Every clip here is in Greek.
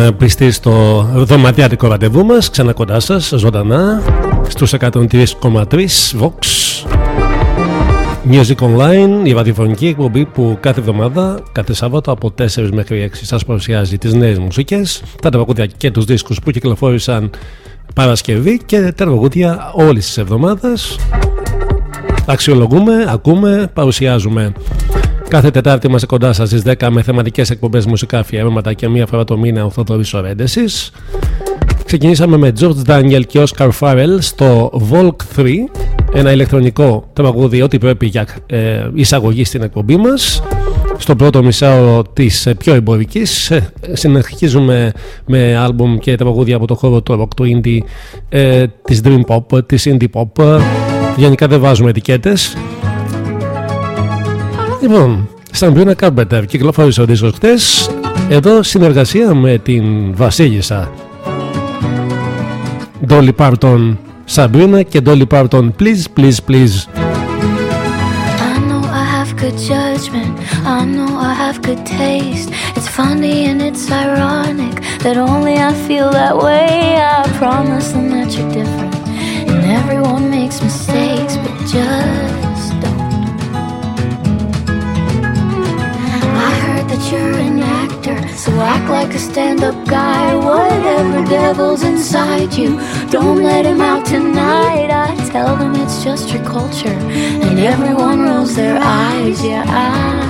Λοιπόν, πιστοί στο δωματιάτικο ραντεβού μας, ξανά κοντά σας, ζωντανά, στους 103,3 Vox Music Online, η ραδιοφωνική εκπομπή που κάθε εβδομάδα, κάθε Σάββατο από 4 μέχρι 6 σας παρουσιάζει τις νέες μουσικές, τα τραγούδια και τους δίσκους που κυκλοφόρησαν Παρασκευή και τα τραγούδια όλης της εβδομάδας. Αξιολογούμε, ακούμε, παρουσιάζουμε. Κάθε Τετάρτη είμαστε κοντά σας στις 10 με θεματικές εκπομπές μουσικά αφιερώματα και μία φορά το μήνα ο Θοδωρής Ορέντεσης. Ξεκινήσαμε με George Daniel και Oscar Farrell στο Volk 3, ένα ηλεκτρονικό τραγούδι ό,τι πρέπει για ε, εισαγωγή στην εκπομπή μας. Στο πρώτο μισάωρο της ε, πιο εμπορικής, ε, συνεχίζουμε με άλμπουμ και τραγούδια από το χώρο του rock, του indie, ε, της dream pop, της indie pop. Γενικά δεν βάζουμε ετικέτες Λοιπόν, σαν Μπριούνα Κάμπετερ κυκλοφόρησε ο δίσκος χτες εδώ συνεργασία με την Βασίλισσα Dolly Parton Sabrina και Dolly Parton Please, please, please I know I have good judgment I know I have good taste It's funny and it's ironic That only I feel that way I promise them that you're different And everyone makes mistakes But just that you're an actor, so act like a stand up guy. Whatever devil's inside you, don't let him out tonight. I tell them it's just your culture, and everyone rolls their eyes. Yeah, I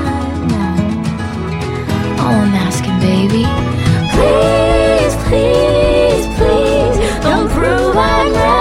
know. All I'm asking, baby, please, please, please, don't prove I'm right.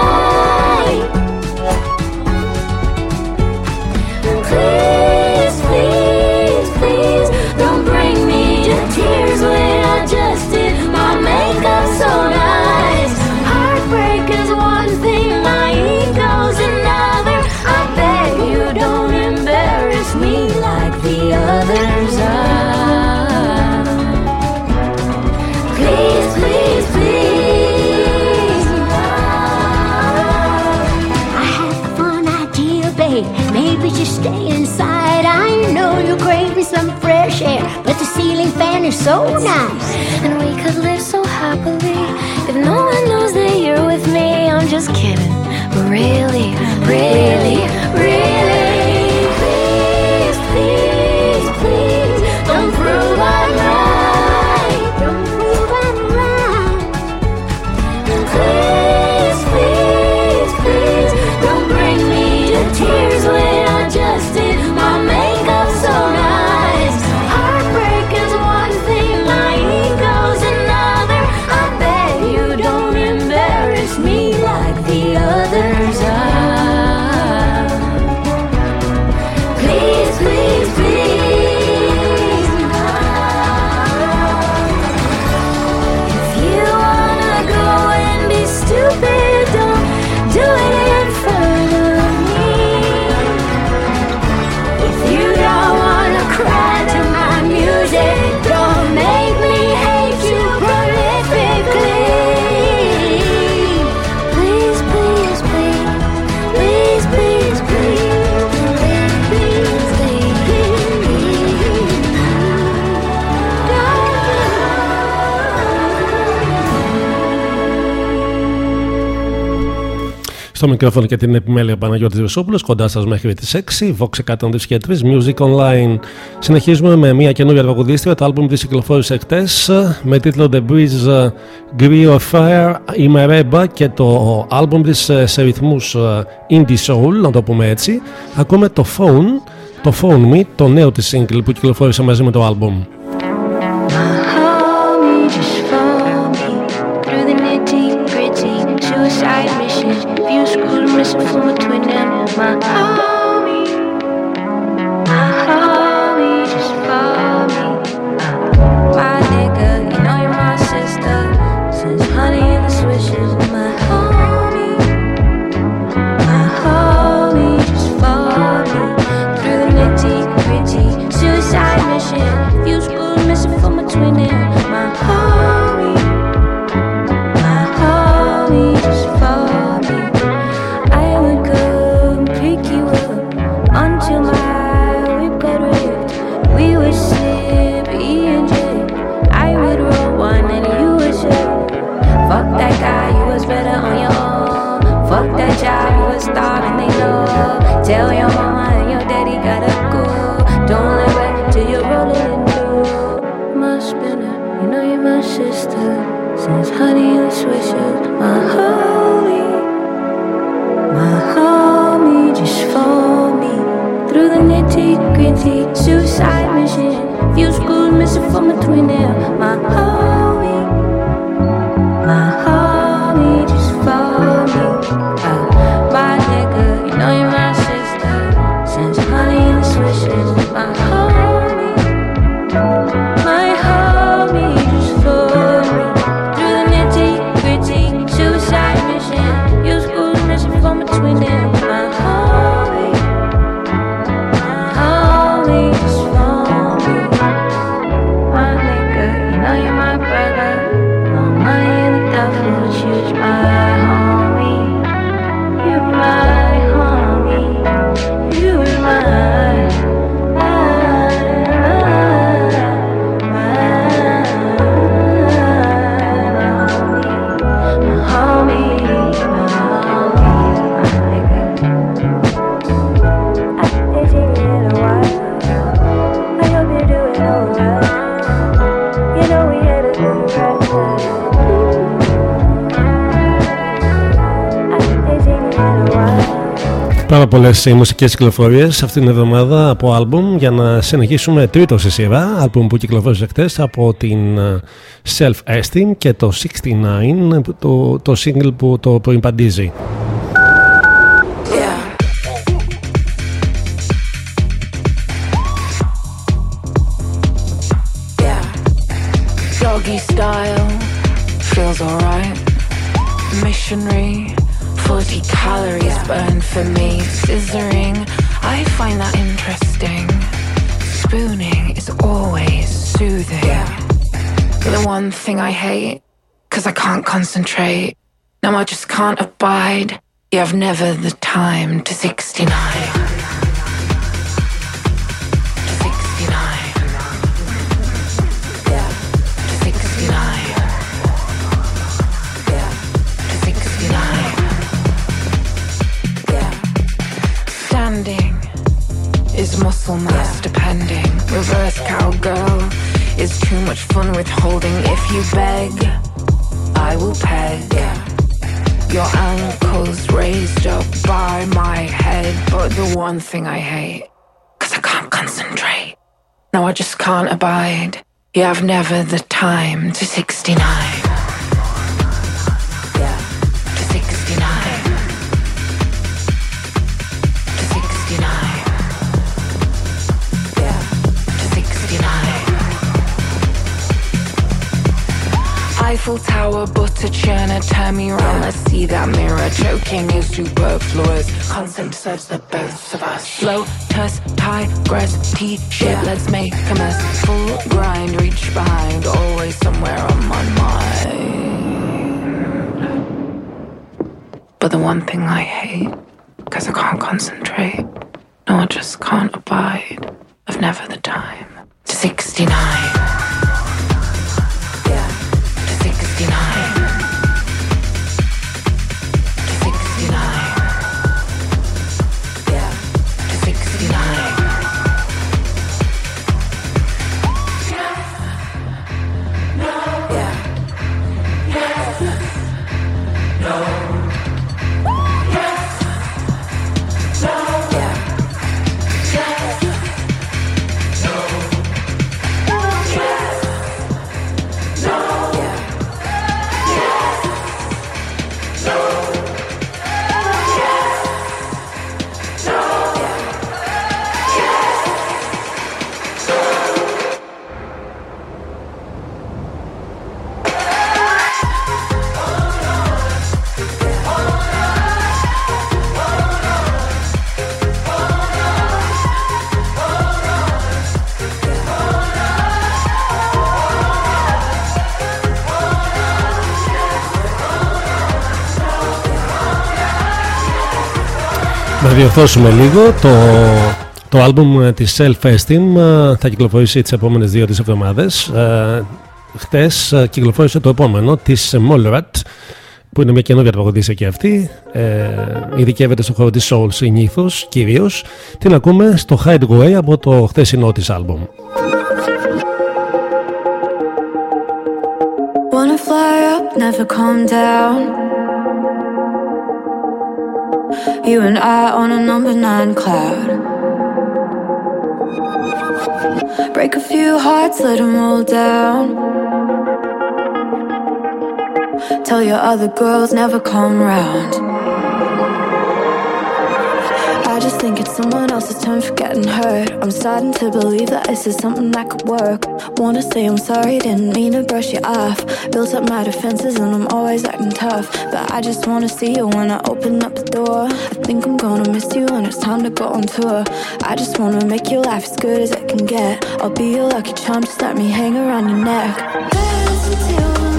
Is so nice. And we could live so happily if no one knows that you're with me. I'm just kidding. Really, really, really. Στο μικρόφωνο και την επιμέλεια Παναγιώτης Βεσόπουλος, κοντά σας μέχρι τις 6. Vox 103 και 3 Music Online. Συνεχίζουμε με μια καινούργια τραγουδίστρια. Το album της κυκλοφόρησε χτε με τίτλο The Breeze Green of Fire. Η Μερέμπα και το album της σε ρυθμούς Indie Soul, να το πούμε έτσι. Ακούμε το Phone, το Phone Me, το νέο της single που κυκλοφόρησε μαζί με το album. Πολλές μουσικές κυκλοφορίες αυτήν την εβδομάδα από άλμπουμ για να συνεχίσουμε τρίτο σε σειρά. Άλμπουμ που κυκλοφόρησε χτε από την ε, Self Esteem και το 69, το, το single που το προϋπαντίζει. style feels alright. Missionary 40 calories burned for me. Scissoring, I find that interesting. Spooning is always soothing. But the one thing I hate, cause I can't concentrate. No, I just can't abide. You have never the time to 69. Muscle mass depending. Reverse cowgirl is too much fun withholding. If you beg, I will peg. Your ankles raised up by my head. But the one thing I hate, cause I can't concentrate. No, I just can't abide. You have never the time to 69. Eiffel Tower, butter churner, turn me around, let's see that mirror. Choking is superfluous, consent serves the both of us. Lotus, tigress, t-shirt, let's make a mess. Full grind, reach behind, always somewhere on my mind. But the one thing I hate, cause I can't concentrate, no, I just can't abide, I've never the time. 69. Διορθώσουμε λίγο. Το, το άλμπουμ ε, της Self-Esteem ε, θα κυκλοφορήσει τις επόμενες δύο εβδομάδες. Ε, χτες κυκλοφόρησε το επόμενο της Mollerat που είναι μια καινούργια τραγουδίστρια και αυτή. Ε, ειδικεύεται στο χώρο της Soul συνήθως κυρίως. Την ακούμε στο Hideaway από το χθεσινό της άλμπουμ. Wanna fly up, never calm down You and I on a number nine cloud. Break a few hearts, let them roll down. Tell your other girls never come round just think it's someone else's turn for getting hurt. I'm starting to believe that this is something that could work. Wanna say I'm sorry, didn't mean to brush you off. Built up my defenses and I'm always acting tough. But I just wanna see you when I open up the door. I think I'm gonna miss you when it's time to go on tour. I just wanna make your life as good as it can get. I'll be your lucky charm, just let me hang around your neck. Until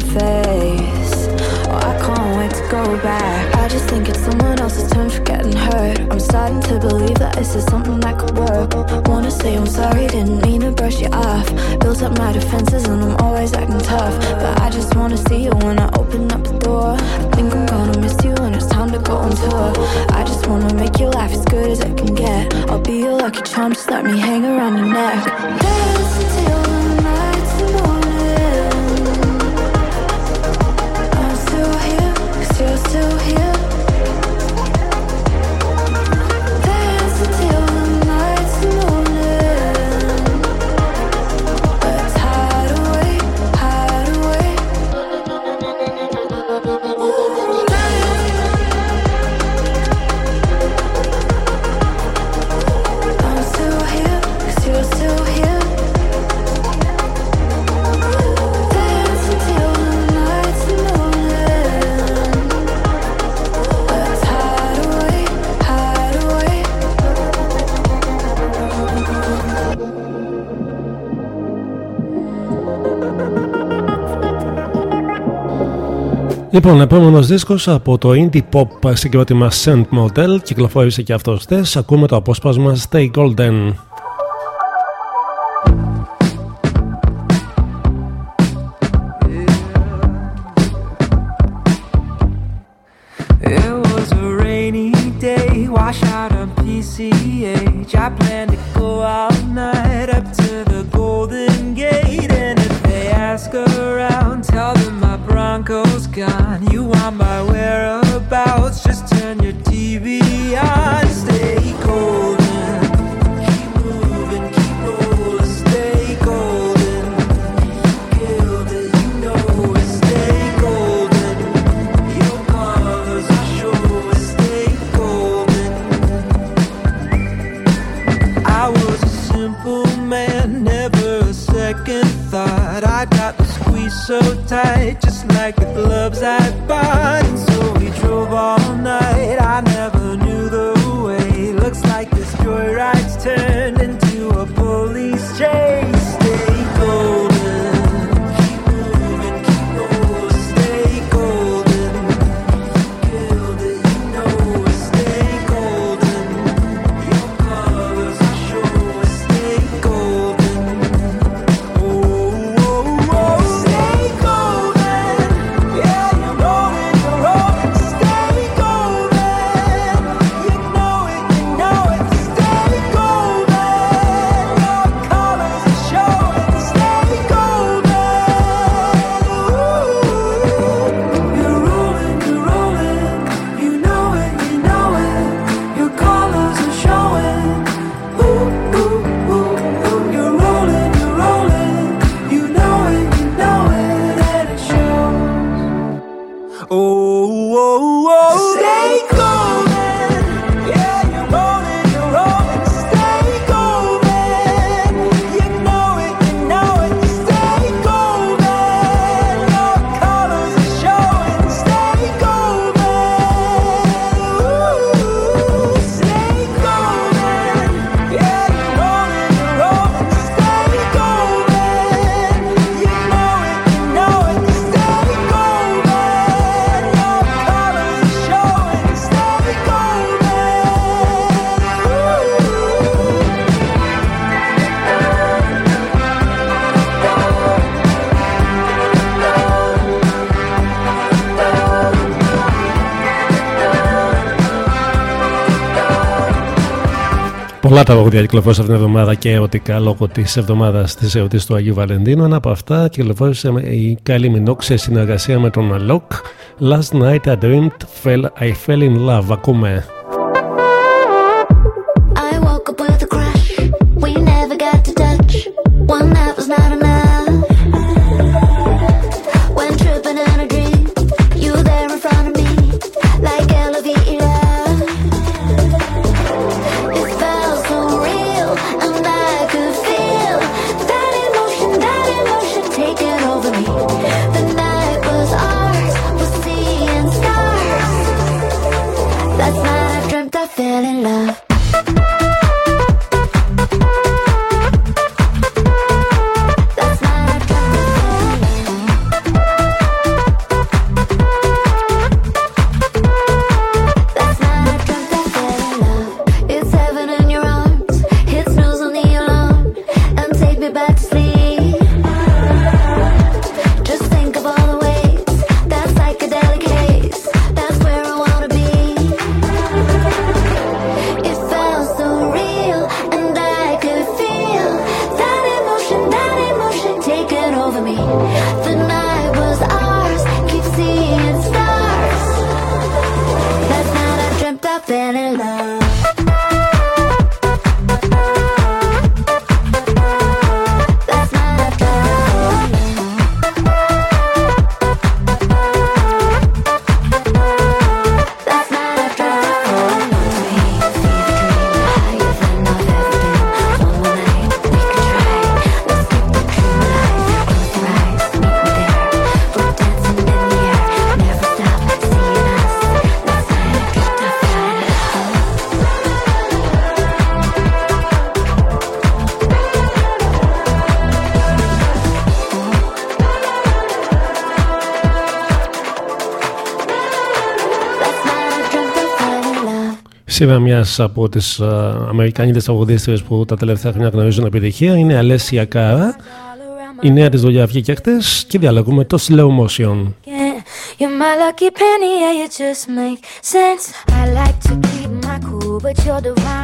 face. Oh, I can't wait to go back. I just think it's someone else's turn for getting hurt. I'm starting to believe that this is something that could work. Wanna say I'm sorry, didn't mean to brush you off. Built up my defenses and I'm always acting tough. But I just wanna see you when I open up the door. I think I'm gonna miss you when it's time to go on tour. I just wanna make you laugh as good as it can get. I'll be your lucky charm, just let me hang around your neck. Dance until Λοιπόν, επόμενος δίσκος από το indie pop συγκρότημα Saint Motel κυκλοφόρησε και αυτός χθες. Ακούμε το απόσπασμα Stay Golden. Πολλά τραγούδια κυκλοφόρησαν αυτήν την εβδομάδα και ερωτικά λόγω της εβδομάδας της εορτή του Αγίου Βαλεντίνου. Ένα από αυτά κυκλοφόρησε η Kylie Minogue σε συνεργασία με τον Alok. Last night I dreamed fell, I fell in love. Ακούμε. Σήμερα μιας από τις αμερικανικέ τραγουδίστρε που τα τελευταία χρόνια γνωρίζουν επιτυχία είναι η Αλέσια Κάρα. Η νέα της δουλειά βγήκε χτες και διαλέγουμε το slow motion. You're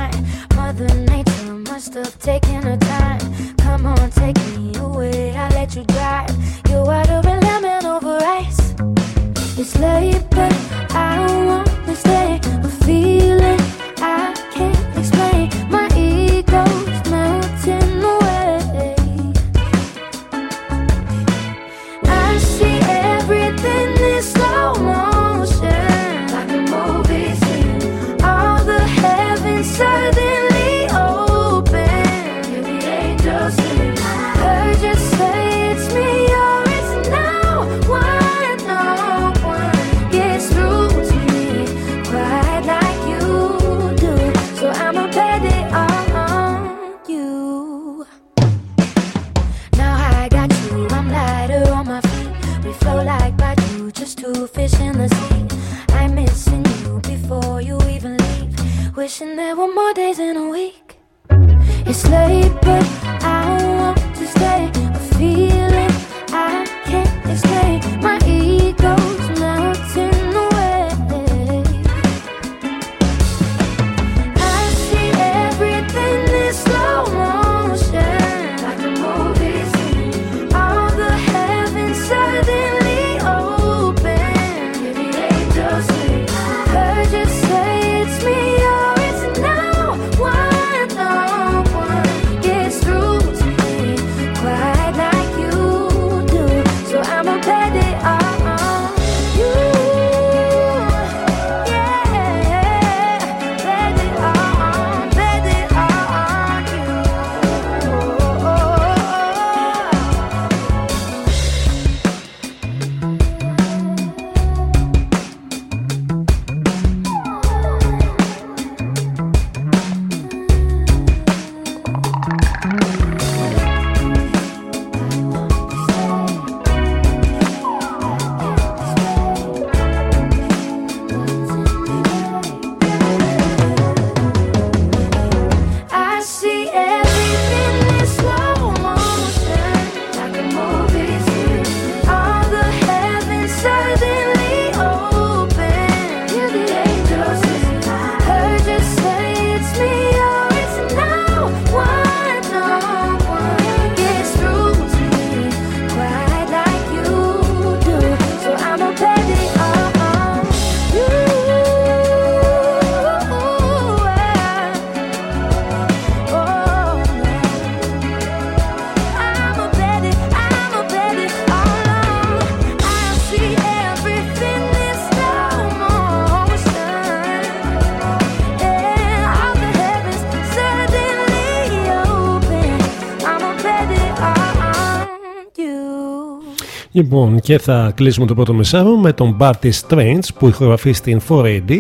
Λοιπόν, και θα κλείσουμε το πρώτο μισάρο με τον Barty Strange που ηχογραφεί στην 4AD,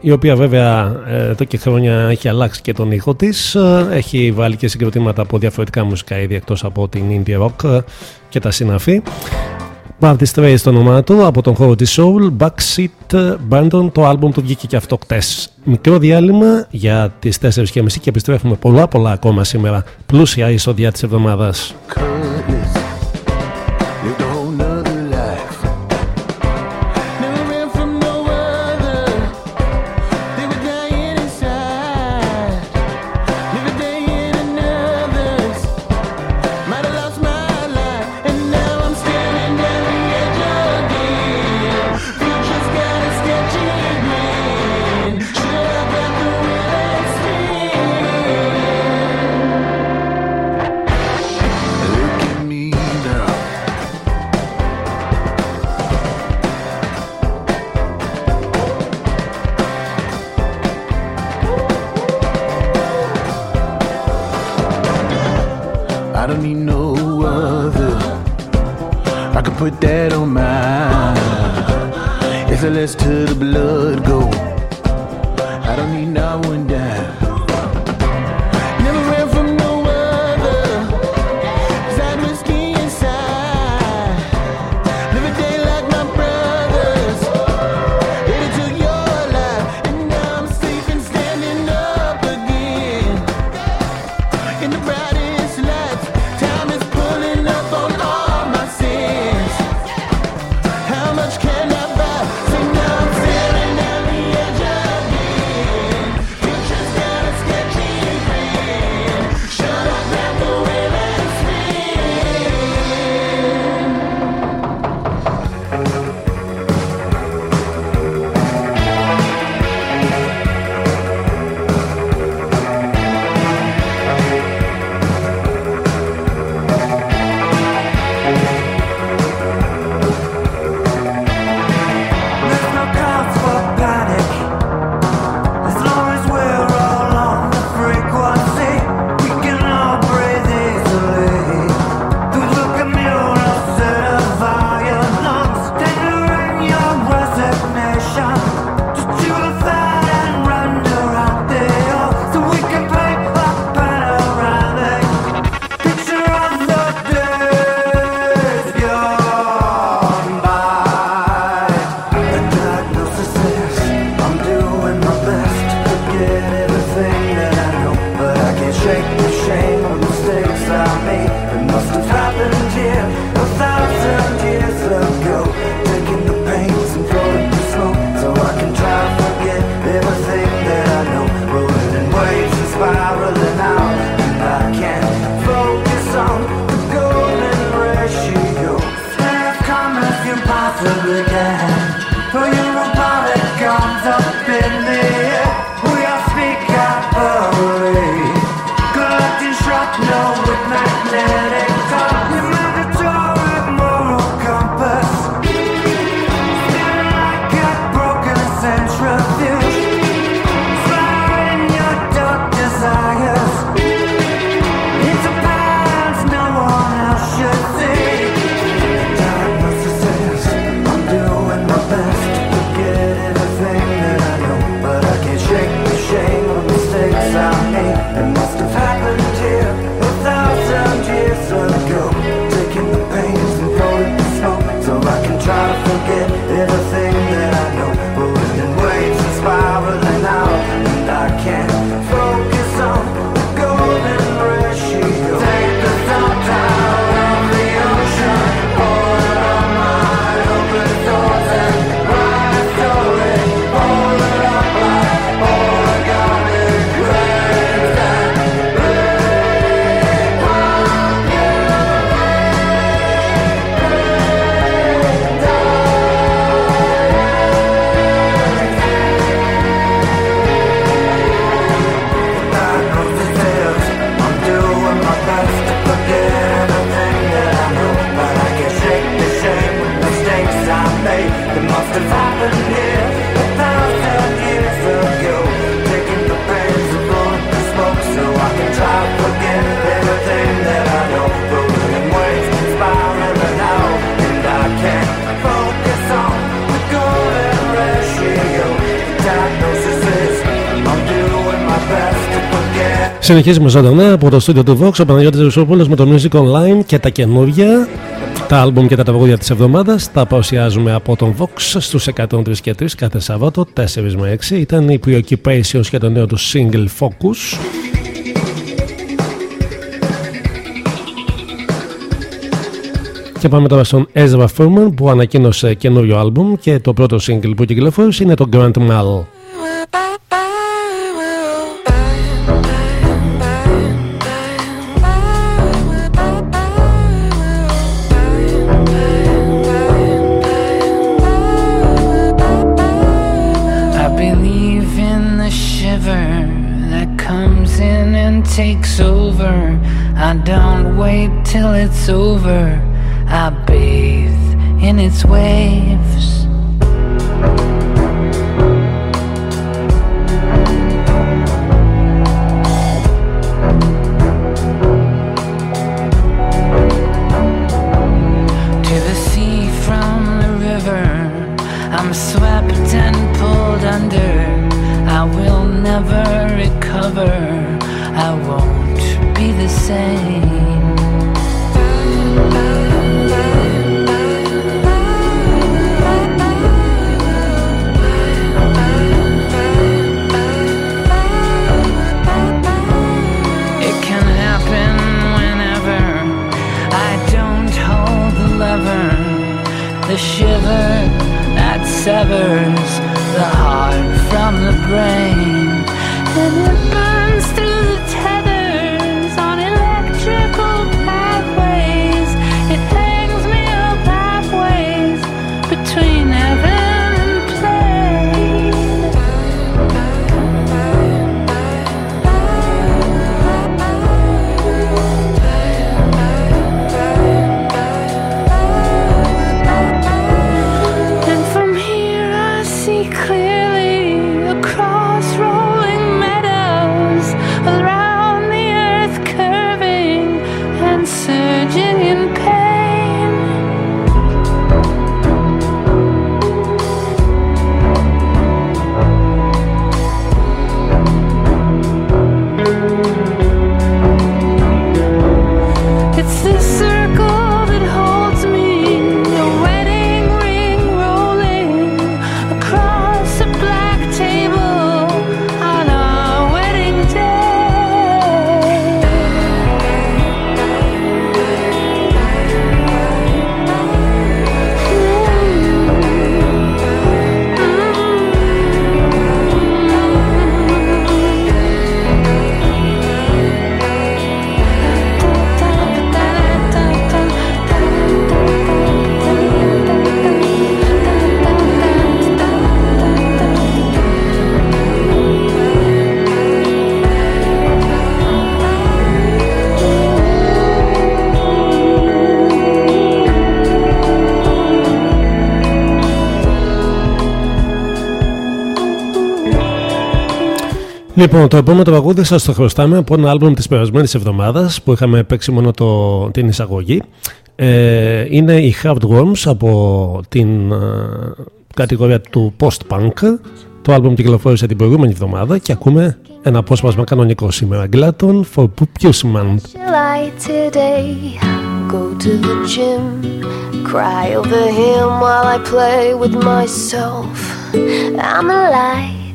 η οποία βέβαια ε, εδώ και χρόνια έχει αλλάξει και τον ήχο της. Ε, έχει βάλει και συγκροτήματα από διαφορετικά μουσικά ήδη εκτός από την indie rock ε, και τα συναφή. Barty Strange το όνομά του από τον χώρο της Soul, Backseat Bandon, το άλμπουμ του βγήκε και αυτό χτες. Μικρό διάλειμμα για τις 4.30 και επιστρέφουμε πολλά πολλά ακόμα σήμερα πλούσια εισόδια της εβδομάδας. Συνεχίζουμε ζωντανά από το στούντιο του Vox, ο Παναγιώτης Ρουσόπουλος με το Music Online και τα καινούργια, τα άλμπουμ και τα τραγούδια της εβδομάδας. Τα παρουσιάζουμε από τον Vox στους 103 και 3 κάθε Σαββάτο, 4 με 6. Ήταν η Preoccupations και το νέο του single Focus. Και πάμε τώρα στον Ezra Furman που ανακοίνωσε καινούριο άλμπουμ και το πρώτο single που κυκλοφόρησε είναι το Grand Mal. takes over. I don't wait till it's over. I bathe in its waves. To the sea from the river, I'm swept and pulled under. I will never recover. I won't be the same. the shiver that severs the heart from the brain. And it burns. Λοιπόν, το επόμενο τραγούδι σας το χρωστάμε από ένα άλμπουμ της περασμένης εβδομάδας που είχαμε παίξει μόνο το, την εισαγωγή. Ε, είναι οι Worms από την ε, κατηγορία του post-punk. Το άλμπουμ κυκλοφόρησε την προηγούμενη εβδομάδα και ακούμε ένα απόσπασμα κανονικό σήμερα. Glatton for Pusman. Go to the gym, cry over him while I play with myself; I'm alive.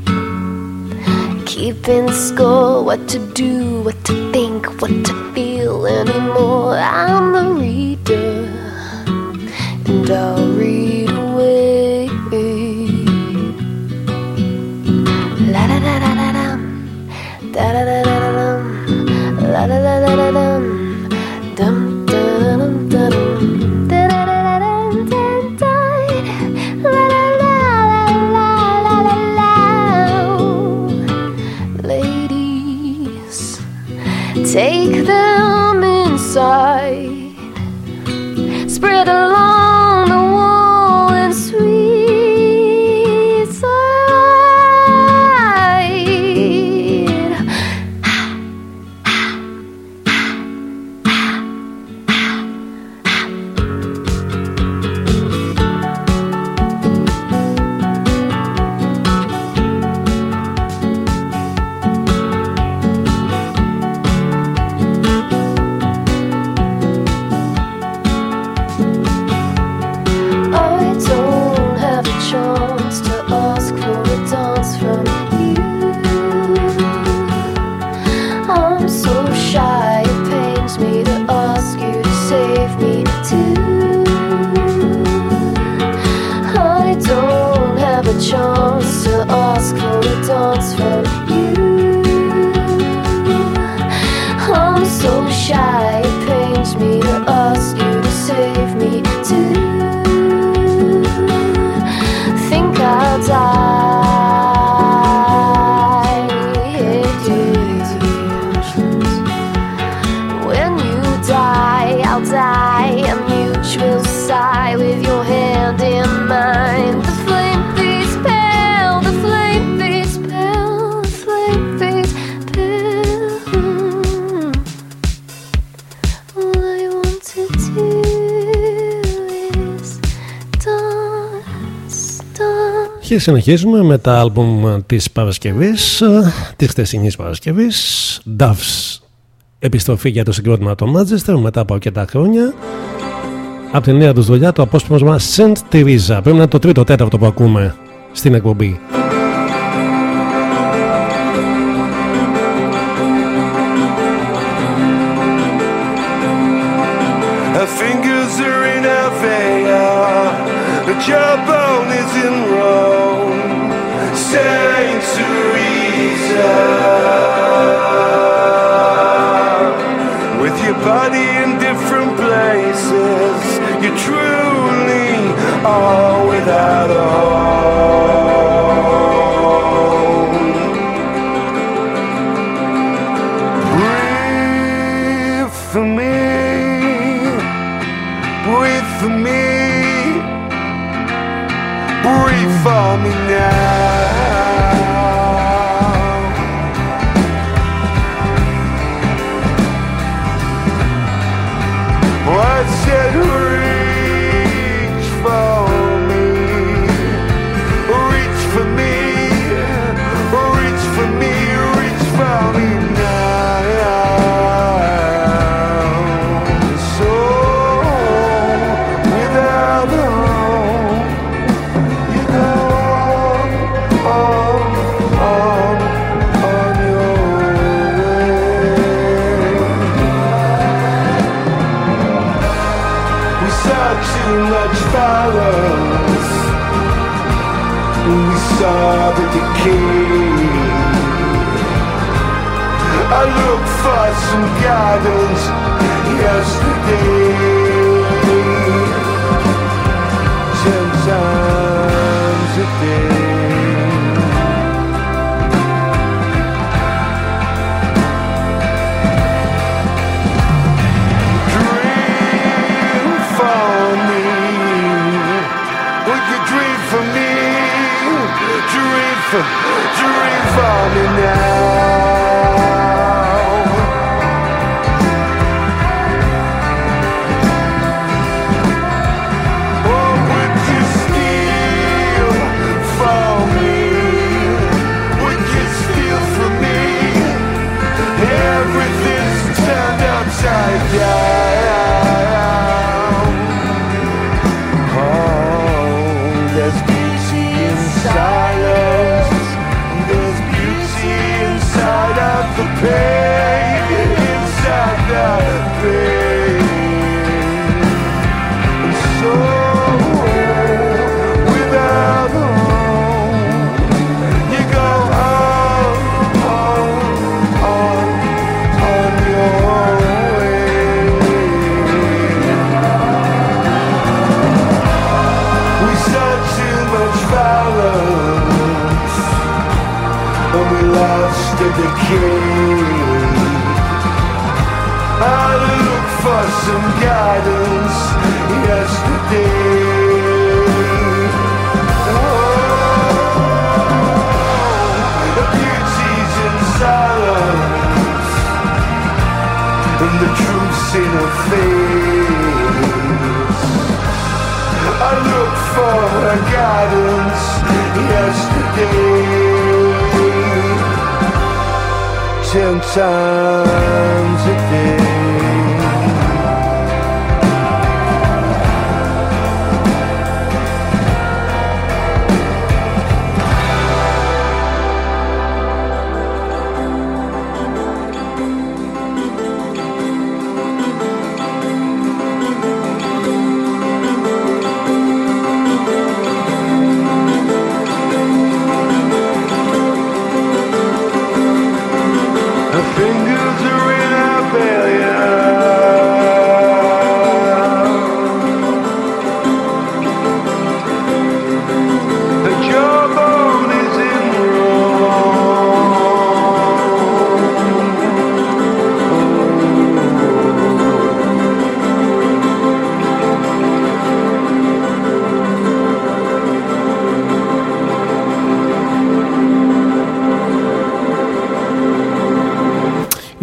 Keeping score what to do, what to think, what to feel anymore. I'm a reader, and I'll read away. La da da da da da da da da da la da da da da dum, dum spread a Και συνεχίζουμε με τα άλμπουμ της Παρασκευής, ε, της χθεσινής Παρασκευής. Doves, επιστροφή για το συγκρότημα το Manchester μετά από αρκετά χρόνια. Από τη νέα τους δουλειά το απόσπασμα Saint Teresa. Πρέπει να είναι το τρίτο τέταρτο που ακούμε στην εκπομπή. Her fingers are in her veil. Body in different places, you truly are without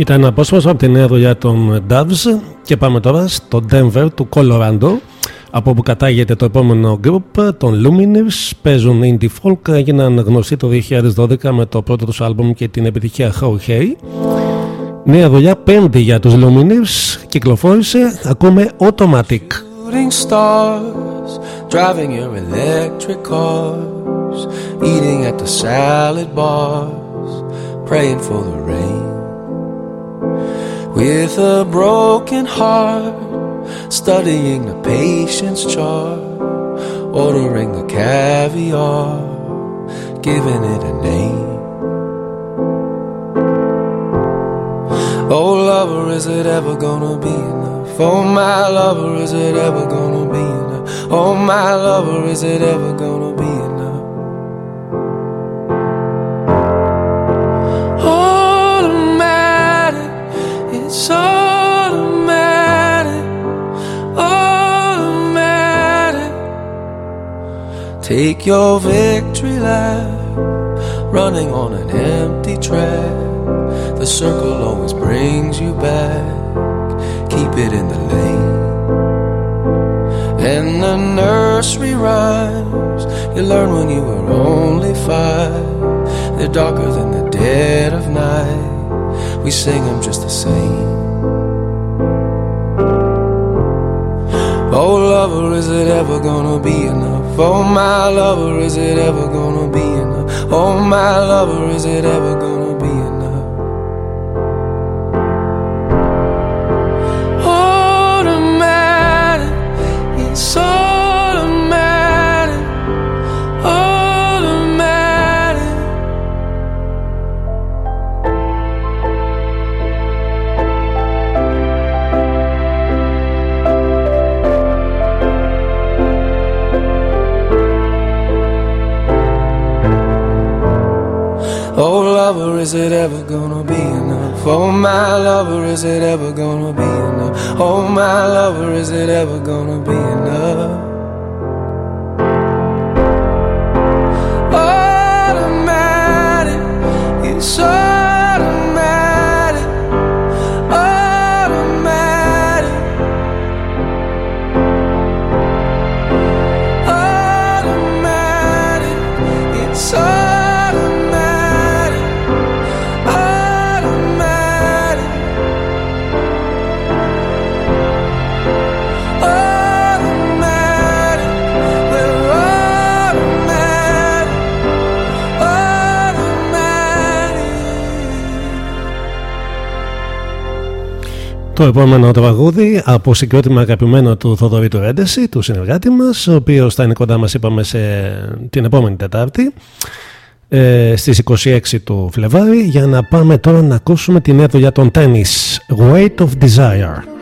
Ήταν ένα απόσπασμα από τη νέα δουλειά των Doves και πάμε τώρα στο Denver του Colorado από όπου κατάγεται το επόμενο group των Luminous παίζουν indie folk έγιναν γνωστοί το 2012 με το πρώτο τους άλμπουμ και την επιτυχία How Hey. Νέα δουλειά πέμπτη για τους Luminous κυκλοφόρησε ακούμε Automatic. Shooting stars, driving your electric cars, eating at the salad bars, praying for the rain. With a broken heart, studying the patient's chart, ordering the caviar, giving it a name. Oh, lover, is it ever gonna be enough? Oh, my lover, is it ever gonna be enough? Oh, my lover, is it ever gonna Take your victory lap, running on an empty track. The circle always brings you back. Keep it in the lane. And the nursery rhymes you learned when you were only five. They're darker than the dead of night. We sing them just the same. Oh, lover, is it ever gonna be enough? Oh, my lover, is it ever gonna be enough? Oh, my lover, is it ever gonna lover, is it ever gonna be enough? Oh, my lover, is it ever gonna be Το επόμενο τραγούδι από συγκρότημα αγαπημένο του Θοδωρή του Ρέντεση, του συνεργάτη μας ο οποίος θα είναι κοντά μας είπαμε, σε την επόμενη Τετάρτη ε, στις 26 του Φλεβάρι. Για να πάμε τώρα να ακούσουμε την νέα δουλειά των Tennis Weight of Desire.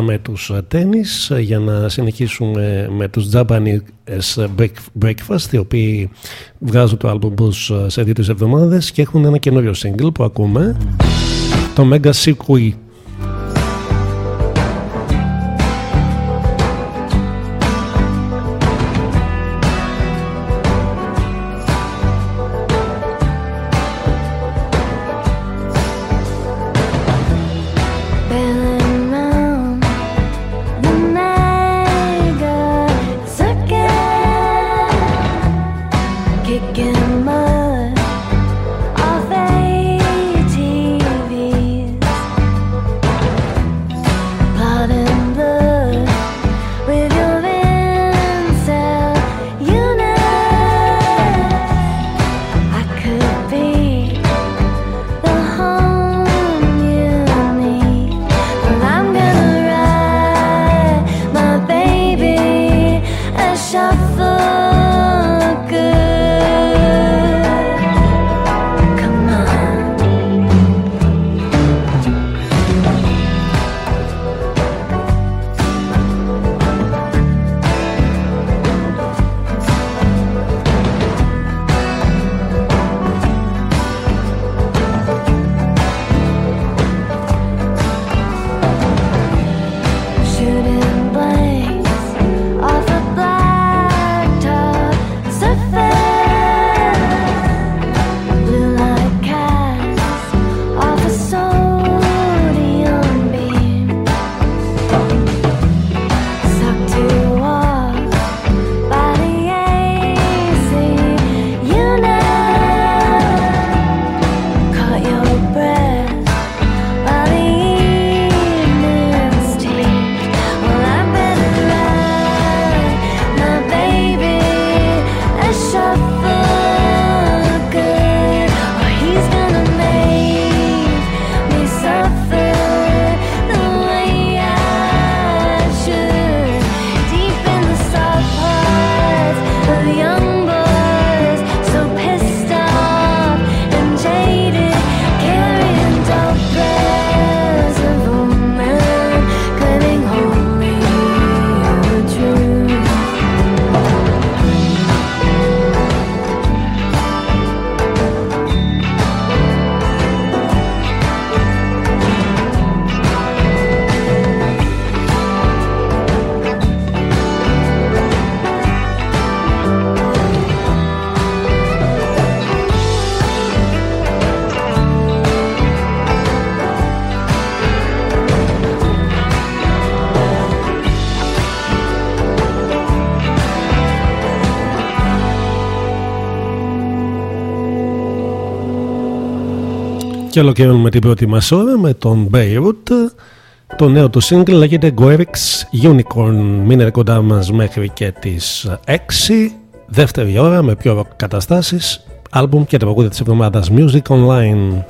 με τους ε, τένις ε, για να συνεχίσουμε με τους Japanese Breakfast οι οποίοι βγάζουν το άλμπομ ε, σε δύο εβδομάδες και έχουν ένα καινούριο single που ακούμε. Το Mega Circuit Και ολοκληρώνουμε την πρώτη μας ώρα με τον Beirut. Το νέο του single λέγεται Goerix Unicorn. Μείνετε κοντά μας μέχρι και τις 6. Δεύτερη ώρα με πιο καταστάσεις. Άλμπουμ και τραγούδια της εβδομάδας Music Online.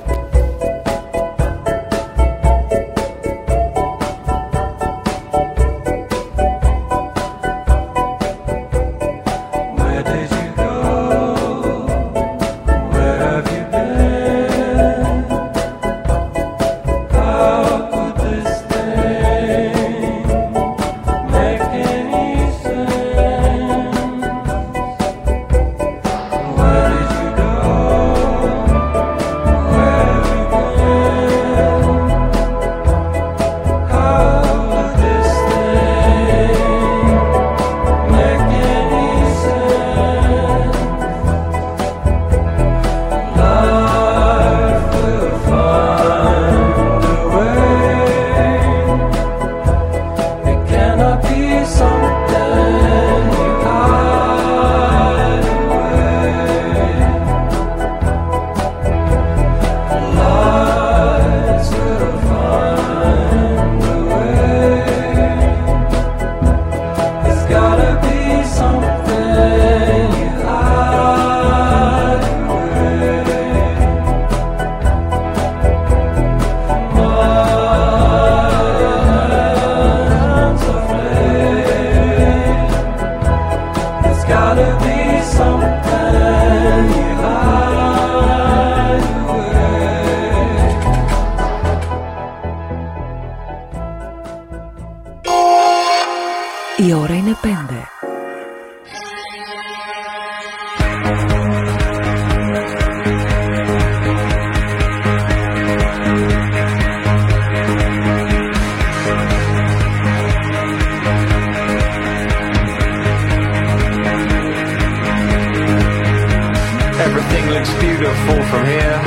Everything looks beautiful from here.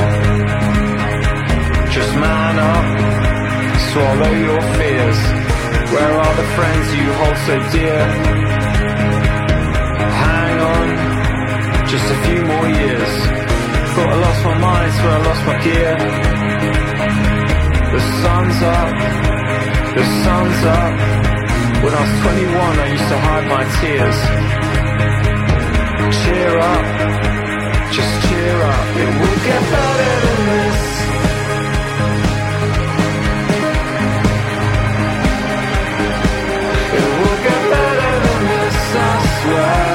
Just man up, swallow your fears. Where are the friends you hold so dear? Hang on, just a few more years. Thought I lost my mind, swear I lost my gear. The sun's up, the sun's up. When I was 21, I used to hide my tears. Cheer up. Just cheer up, it will get better than this. It will get better than this, I swear.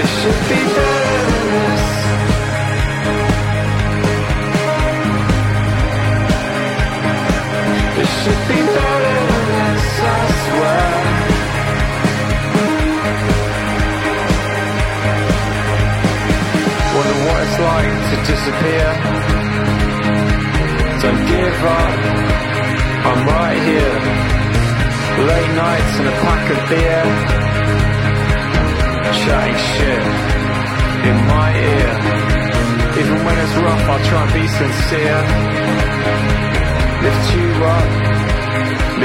It should be better than this. It should be better. disappear. Don't give up, I'm right here. Late nights and a pack of beer. Chatting shit in my ear. Even when it's rough, I'll try and be sincere. Lift you up,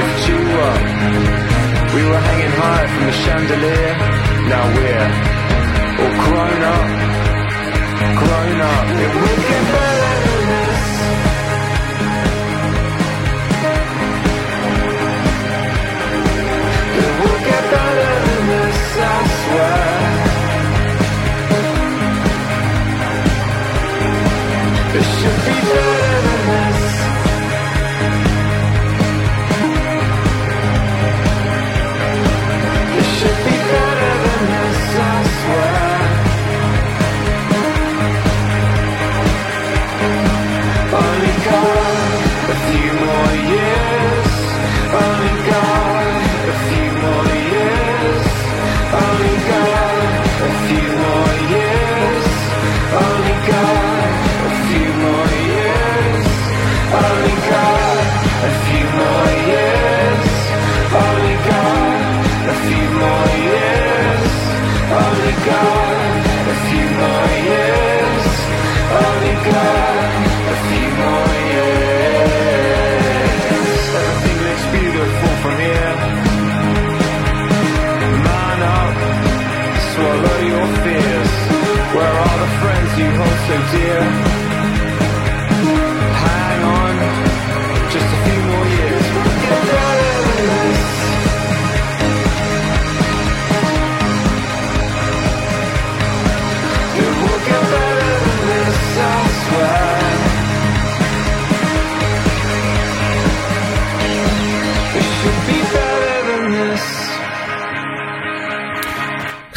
lift you up. We were hanging high from the chandelier. Now we're all grown up grown up, it would get. It get better than this, I swear. It should be better. hold so dear.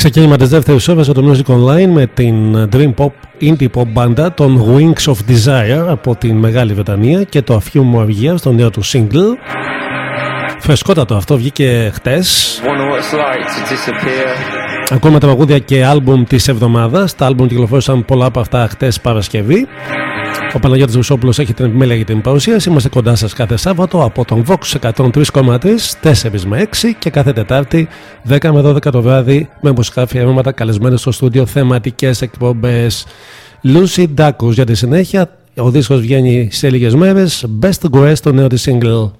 Ξεκίνημα της δεύτερης ώρας στο Music Online με την Dream Pop Indie Pop μπάντα των Wings of Desire από την Μεγάλη Βρετανία και το αφιού μου αργία στο νέο του single. Φρεσκότατο αυτό βγήκε χτες. Ακόμα τραγούδια και άλμπουμ της εβδομάδας. Τα άλμπουμ κυκλοφόρησαν πολλά από αυτά χτες Παρασκευή. Ο Παναγιώτης Βουσόπουλος έχει την επιμέλεια για την παρουσίαση. Είμαστε κοντά σας κάθε Σάββατο από τον Vox 103,3, 4 με 6 και κάθε Τετάρτη 10 με 12 το βράδυ με μουσικά αφιερώματα καλεσμένες στο στούντιο θεματικές εκπομπές. Lucy Dacus για τη συνέχεια. Ο δίσκος βγαίνει σε λίγες μέρες. Best Grace το νέο της single.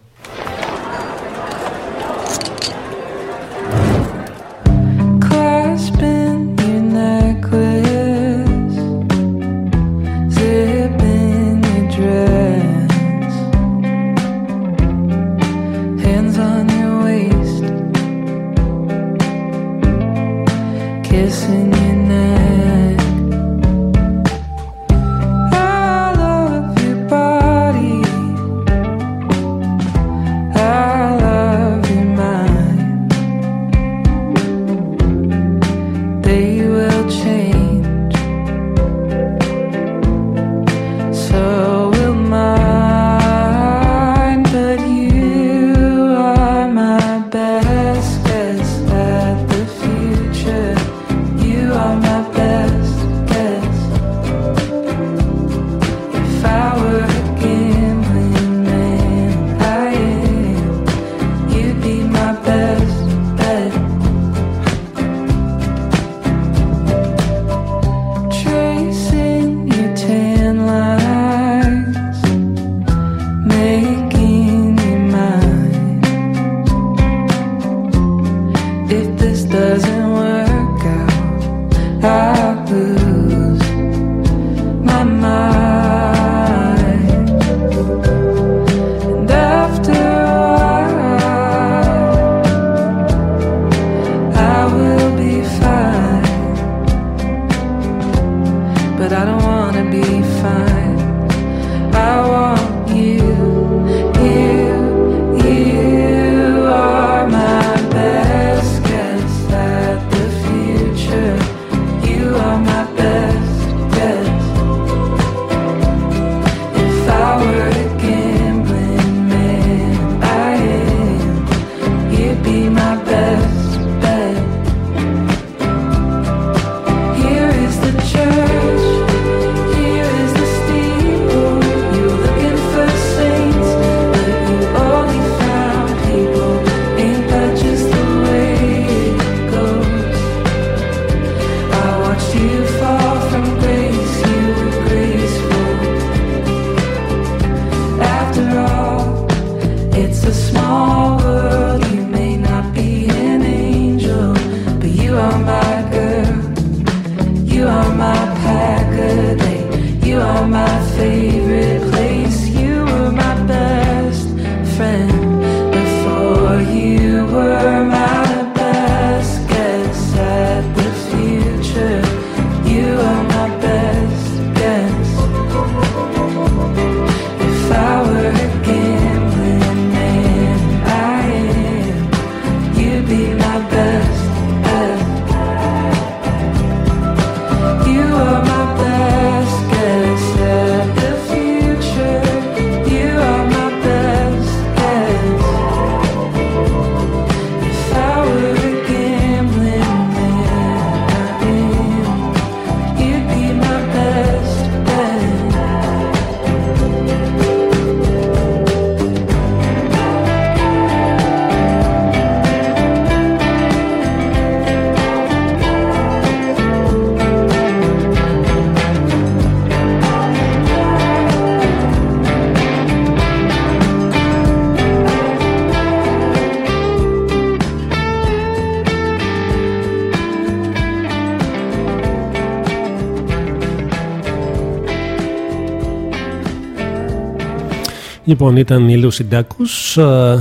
Λοιπόν, ήταν η Lucy Dacus, ε,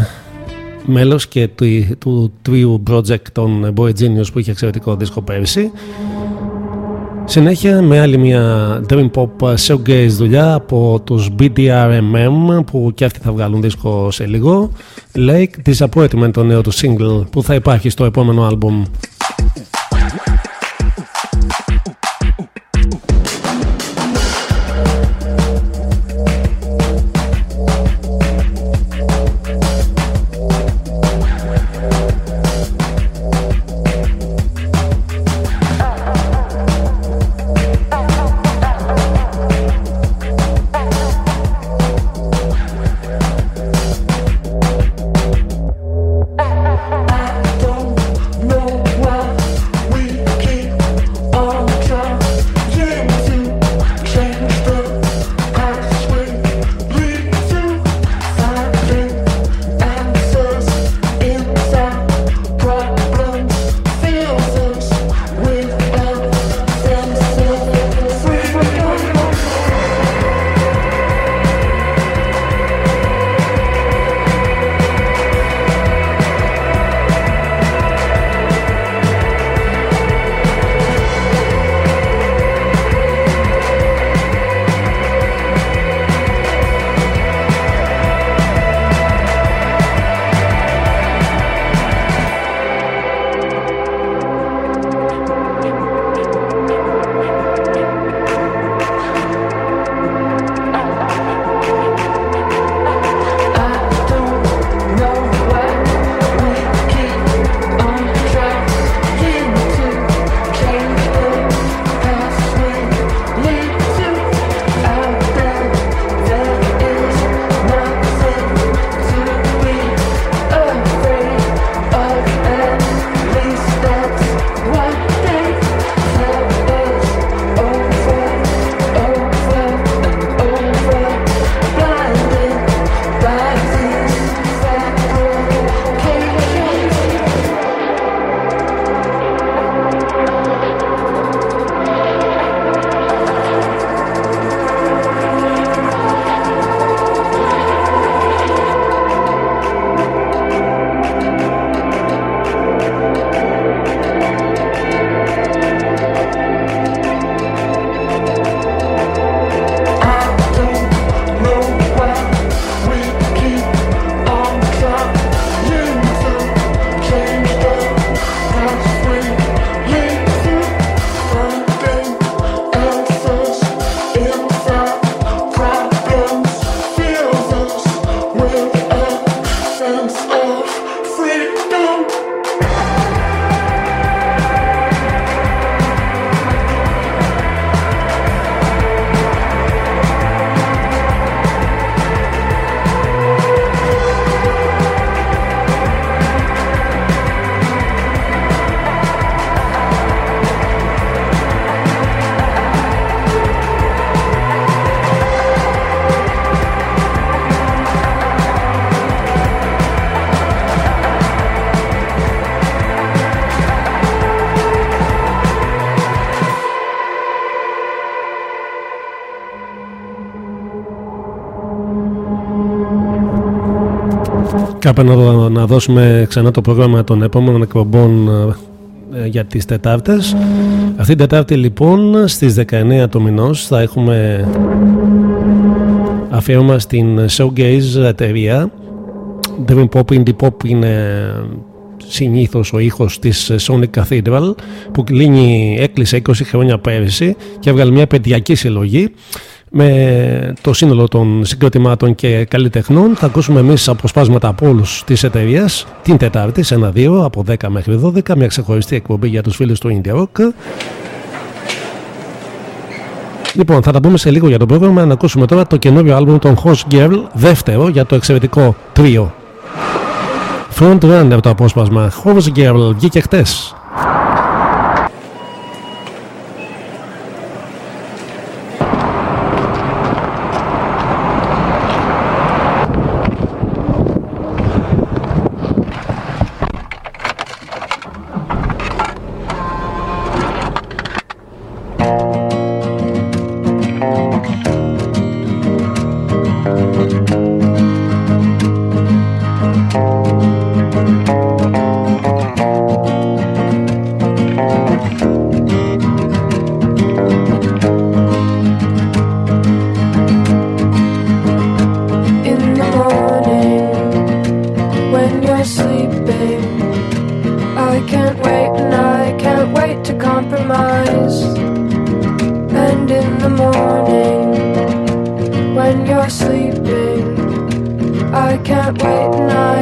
μέλος και του, του τρίου project των Boy Genius που είχε εξαιρετικό δίσκο πέρυσι. Συνέχεια με άλλη μια Dream Pop Showcase δουλειά από τους BDRMM που και αυτοί θα βγάλουν δίσκο σε λίγο. Lake Disappointment το νέο του single που θα υπάρχει στο επόμενο album. Κάπου να, να δώσουμε ξανά το πρόγραμμα των επόμενων εκπομπών ε, για τις Τετάρτες. Αυτή την Τετάρτη λοιπόν στις 19 του μηνός θα έχουμε αφιέρωμα στην Showgaze εταιρεία. Dream Pop, Indie Pop είναι συνήθως ο ήχος της Sonic Cathedral που κλείνει, έκλεισε 20 χρόνια πέρυσι και έβγαλε μια παιδιακή συλλογή με το σύνολο των συγκροτημάτων και καλλιτεχνών. Θα ακούσουμε εμείς αποσπάσματα από όλους τη εταιρεία την Τετάρτη, σε ένα-δύο, από 10 μέχρι 12, μια ξεχωριστή εκπομπή για τους φίλους του Indie Rock. Λοιπόν, θα τα πούμε σε λίγο για το πρόγραμμα. Να ακούσουμε τώρα το καινούριο άλμπουμ των Horse Girl, δεύτερο για το εξαιρετικό τρίο. Front Runner το απόσπασμα. Horse Girl βγήκε χτες. can't wait tonight.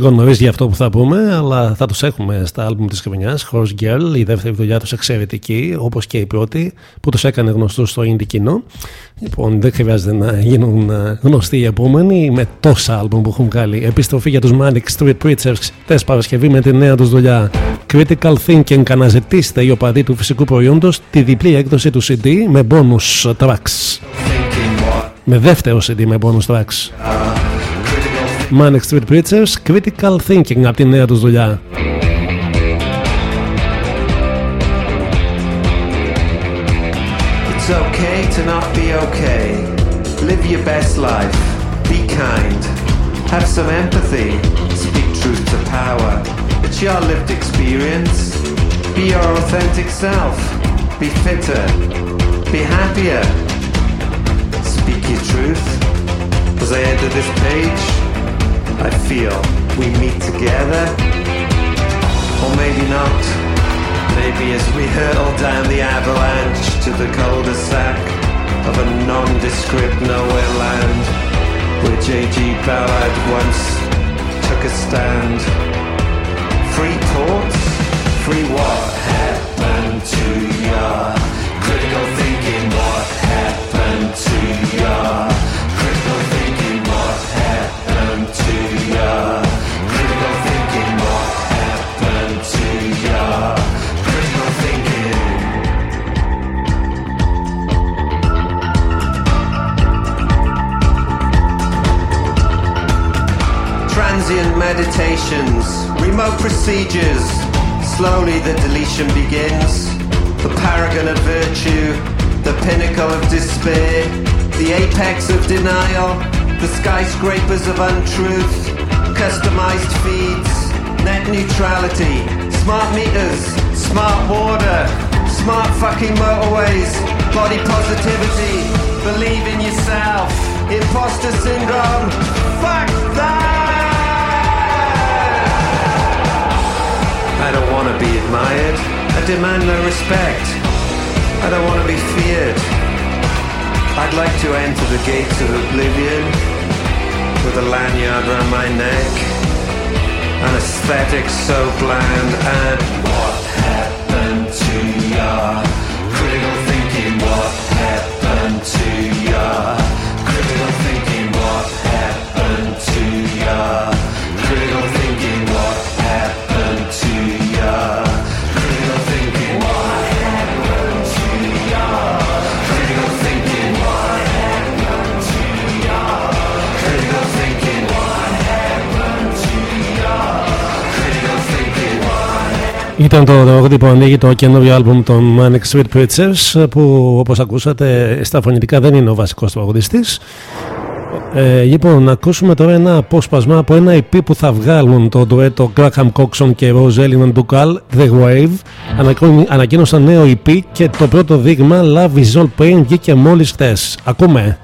Λίγο νωρίς για αυτό που θα πούμε, αλλά θα τους έχουμε στα άλμπουμ της χρονιάς. Horse Girl, η δεύτερη δουλειά τους εξαιρετική, όπως και η πρώτη, που τους έκανε γνωστούς στο indie κοινό. Λοιπόν, δεν χρειάζεται να γίνουν ε, γνωστοί οι επόμενοι με τόσα άλμπουμ που έχουν βγάλει. Επιστροφή για τους Manic Street Preachers, χτε Παρασκευή με τη νέα τους δουλειά. Critical Thinking, αναζητήστε οι οπαδοί του φυσικού προϊόντος τη διπλή έκδοση του CD με bonus tracks. Με δεύτερο CD με bonus tracks. Manic Street Preachers Critical Thinking από τη νέα τους δουλειά. It's okay to not be okay. Live your best life. Be kind. Have some empathy. Speak truth to power. It's your lived experience. Be your authentic self. Be fitter. Be happier. Speak your truth. As I enter this page, I feel we meet together, or maybe not. Maybe as we hurtle down the avalanche to the cul-de-sac of a nondescript nowhere land where J.G. Ballard once took a stand. Free thoughts? Free what happened to ya? Critical thinking, what happened to ya? Meditations, remote procedures. Slowly the deletion begins. The paragon of virtue, the pinnacle of despair, the apex of denial, the skyscrapers of untruth, customized feeds, net neutrality, smart meters, smart water, smart fucking motorways, body positivity, believe in yourself, imposter syndrome. Fuck that! I don't want to be admired. I demand no respect. I don't want to be feared. I'd like to enter the gates of oblivion with a lanyard round my neck. An aesthetic so bland and what happened to ya? Critical thinking, what happened to ya? Critical thinking, what happened to ya? Ήταν το τραγούδι που ανοίγει το καινούριο άλμπουμ των Manic Street Preachers που όπως ακούσατε στα φωνητικά δεν είναι ο βασικός τραγουδιστής. Ε, λοιπόν, να ακούσουμε τώρα ένα απόσπασμα από ένα EP που θα βγάλουν το ντουέτο Graham Coxon και Rose Ellen Ducal, The Wave. Ανακοίνω- Ανακοίνωσαν νέο EP και το πρώτο δείγμα Love is All Pain βγήκε μόλις χθες. Ακούμε.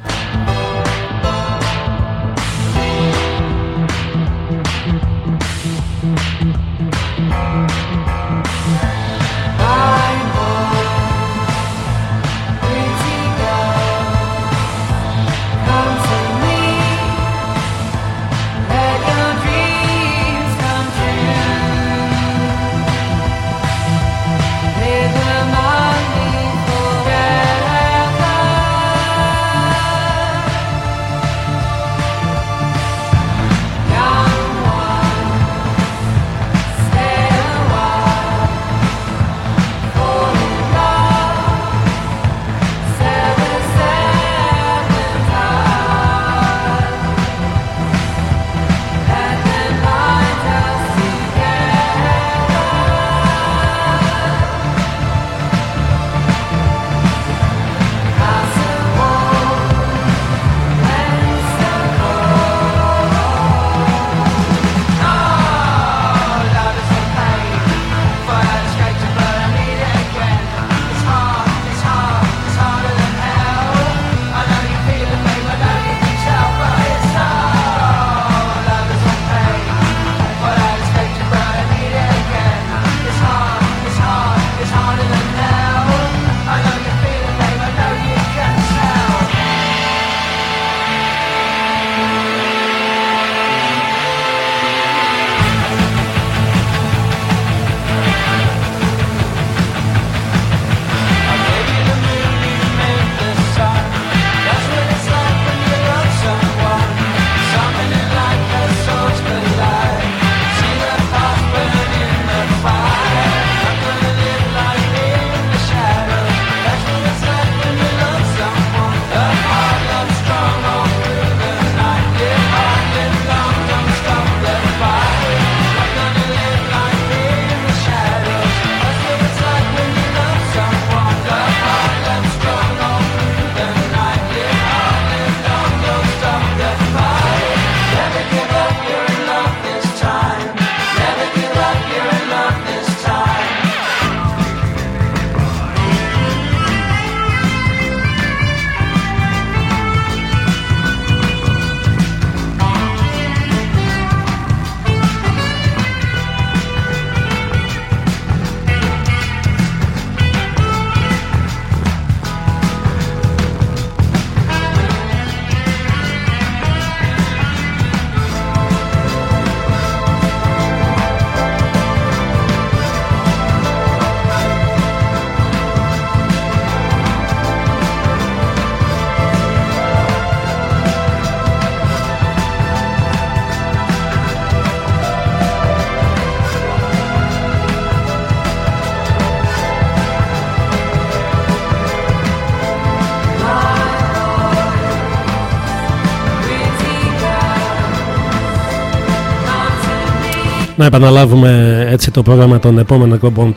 Να επαναλάβουμε έτσι το πρόγραμμα των επόμενων εκπομπών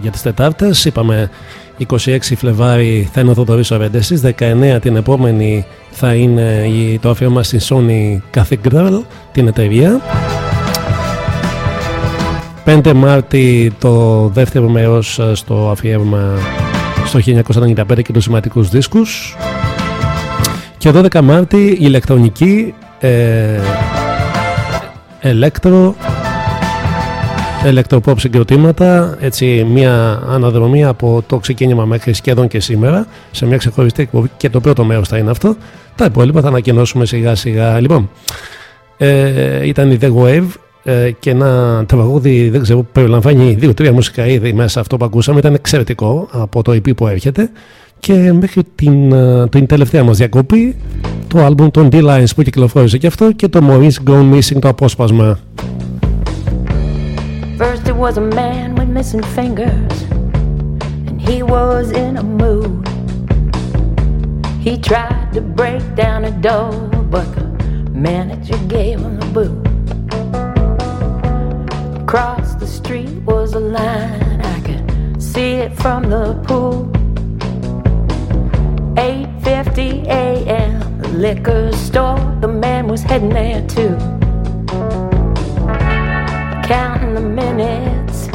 για τις Τετάρτες. Είπαμε 26 Φλεβάρι θα είναι ο Θοδωρής Ορέντεσης, 19 την επόμενη θα είναι το αφιέρωμα στη Sony Cathedral, την εταιρεία. 5 Μάρτη το δεύτερο μέρος στο αφιέρωμα στο 1995 και τους σημαντικούς δίσκους. Και 12 Μάρτη ηλεκτρονική ε, ηλεκτρο ηλεκτροπόπ συγκροτήματα έτσι μια αναδρομή από το ξεκίνημα μέχρι σχεδόν και σήμερα σε μια ξεχωριστή εκπομπή και το πρώτο μέρος θα είναι αυτό. Τα υπόλοιπα θα ανακοινώσουμε σιγά σιγά. Λοιπόν ε, ήταν η The Wave ε, και ένα τραγούδι δεν ξέρω περιλαμβάνει δύο-τρία μουσικά είδη μέσα αυτό που ακούσαμε. Ήταν εξαιρετικό από το EP που έρχεται. Και μέχρι την, ε, την τελευταία μας διακοπή το άλμπουμ των D-Lines που κυκλοφόρησε και αυτό και το Maurice Gone Missing το απόσπασμα First it was a man with missing fingers and he was in a mood He tried to break down a door but the manager gave him the boot Across the street was a line I could see it from the pool 8:50 a.m. The liquor store. The man was heading there too. Counting the minutes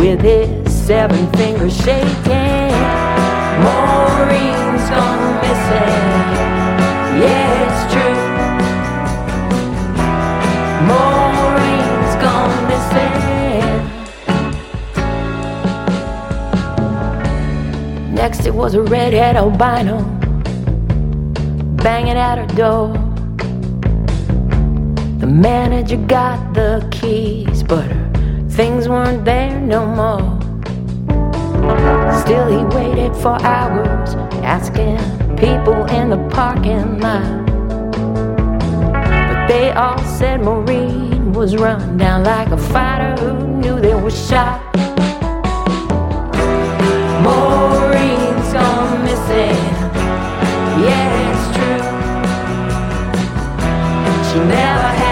with his seven fingers shaking. Maureen's gone missing. Yeah, it's true. Maureen's gone missing. Next, it was a redhead albino banging at her door. The manager got the keys, but her things weren't there no more. Still, he waited for hours, asking people in the parking lot. But they all said Maureen was run down like a fighter who knew they were shot. Maureen's gone missing. Yeah, it's true. She never had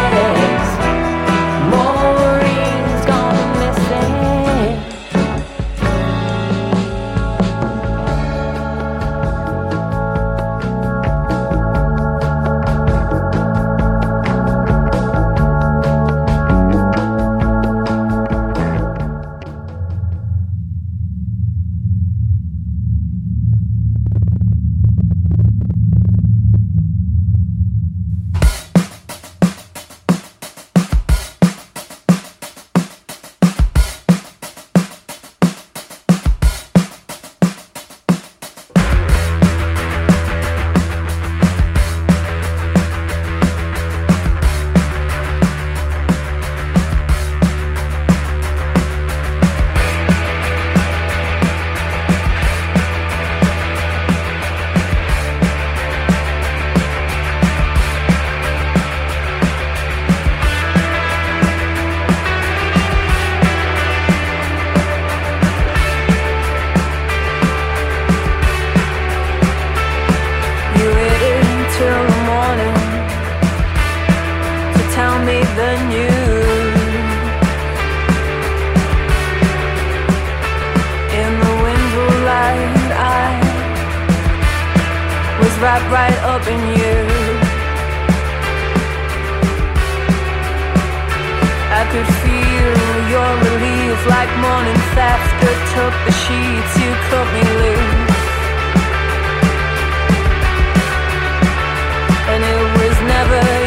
wrapped right up in you. I could feel your relief like morning theft that took the sheets you cut me loose. And it was never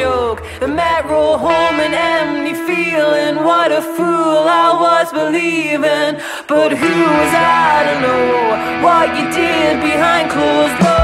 joke. The metro home and empty feeling, what a fool I was believing. But who was I to know what you did behind closed doors?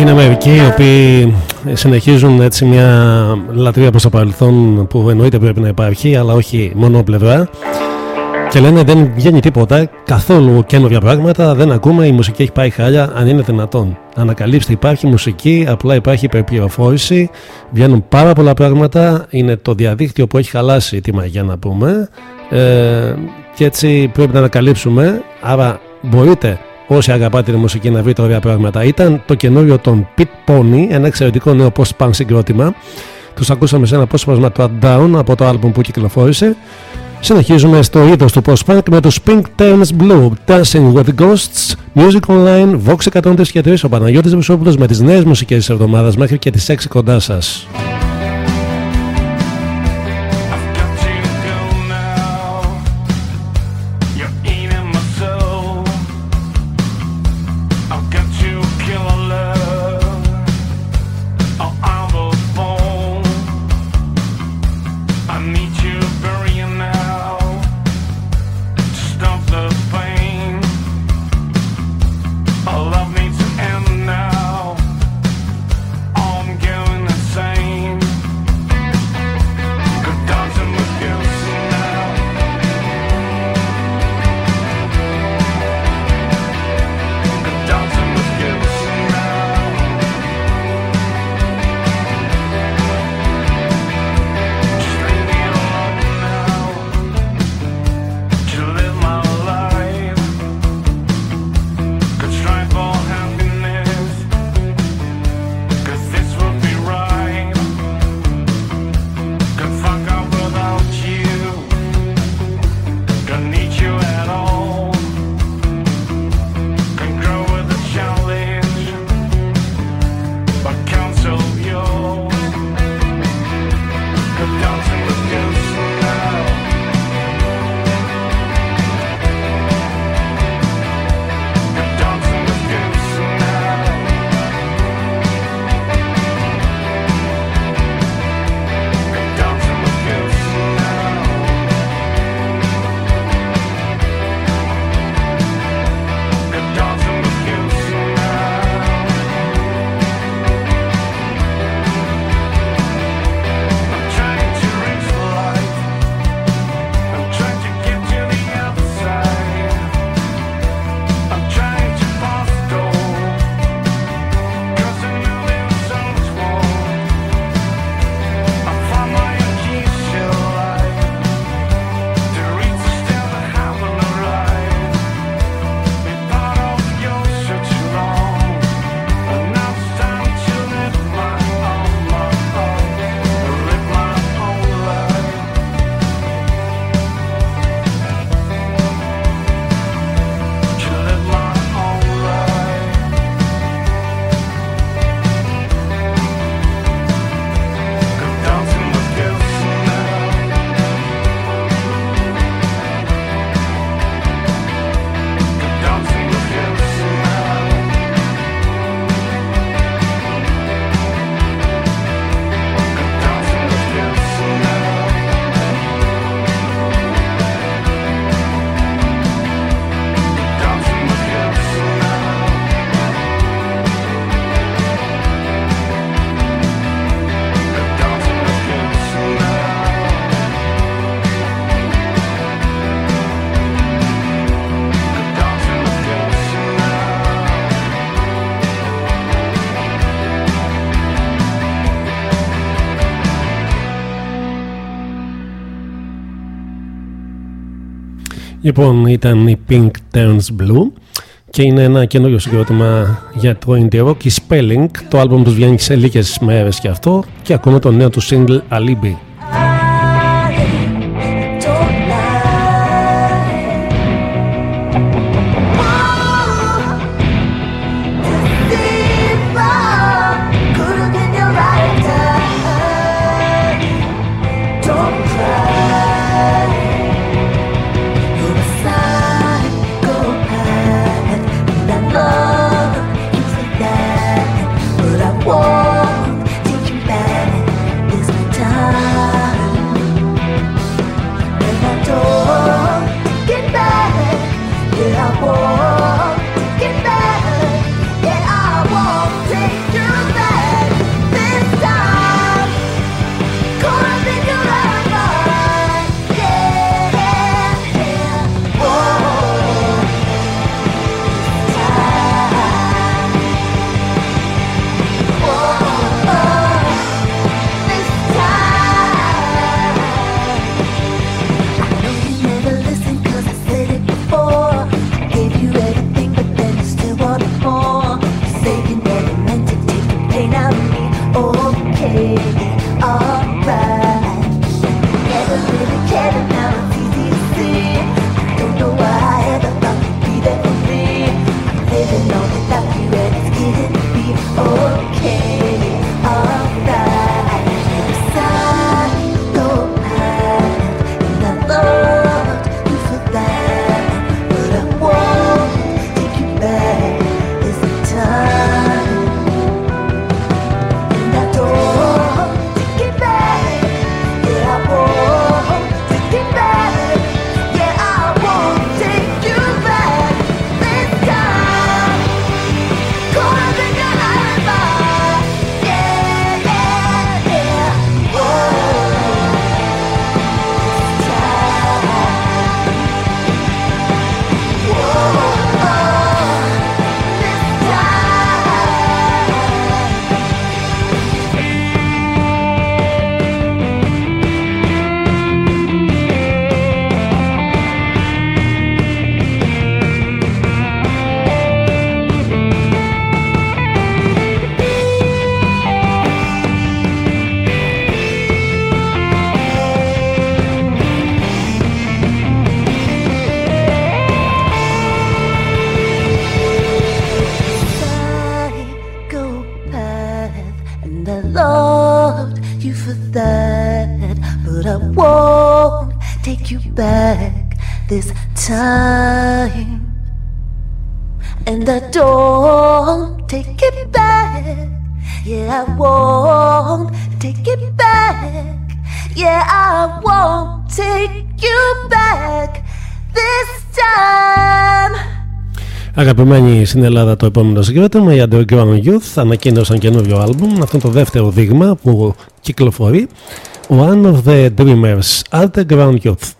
Είναι μερικοί οι οποίοι συνεχίζουν έτσι μια λατρεία προς το παρελθόν που εννοείται πρέπει να υπάρχει αλλά όχι μόνο πλευρά και λένε δεν βγαίνει τίποτα, καθόλου καινούργια πράγματα, δεν ακούμε, η μουσική έχει πάει χάλια, αν είναι δυνατόν. Ανακαλύψτε, υπάρχει μουσική, απλά υπάρχει υπερπληροφόρηση, βγαίνουν πάρα πολλά πράγματα, είναι το διαδίκτυο που έχει χαλάσει τη μαγιά να πούμε ε, και έτσι πρέπει να ανακαλύψουμε, άρα μπορείτε όσοι αγαπάτε τη μουσική να βρείτε ωραία πράγματα. Ήταν το καινούριο των Pit Pony, ένα εξαιρετικό νέο post-punk συγκρότημα. Τους ακούσαμε σε ένα απόσπασμα του Down από το άλμπουμ που κυκλοφόρησε. Συνεχίζουμε στο είδος του post-punk με το Pink Turns Blue, Dancing with Ghosts, Music Online, Vox 103 και 3, ο Παναγιώτης Βουσόπουλος με τις νέες μουσικές της εβδομάδας μέχρι και τις 6 κοντά σας. Λοιπόν, ήταν η Pink Turns Blue και είναι ένα καινούριο συγκρότημα για το indie rock, η Spelling. Το άλμπομ τους βγαίνει σε λίγες μέρες και αυτό και ακόμα το νέο του single Alibi. αγαπημένοι στην Ελλάδα το επόμενο συγκρότημα, οι Underground Youth, ανακοίνωσαν καινούριο άλμπουμ. Αυτό είναι το δεύτερο δείγμα που κυκλοφορεί. One of the Dreamers, Underground Youth.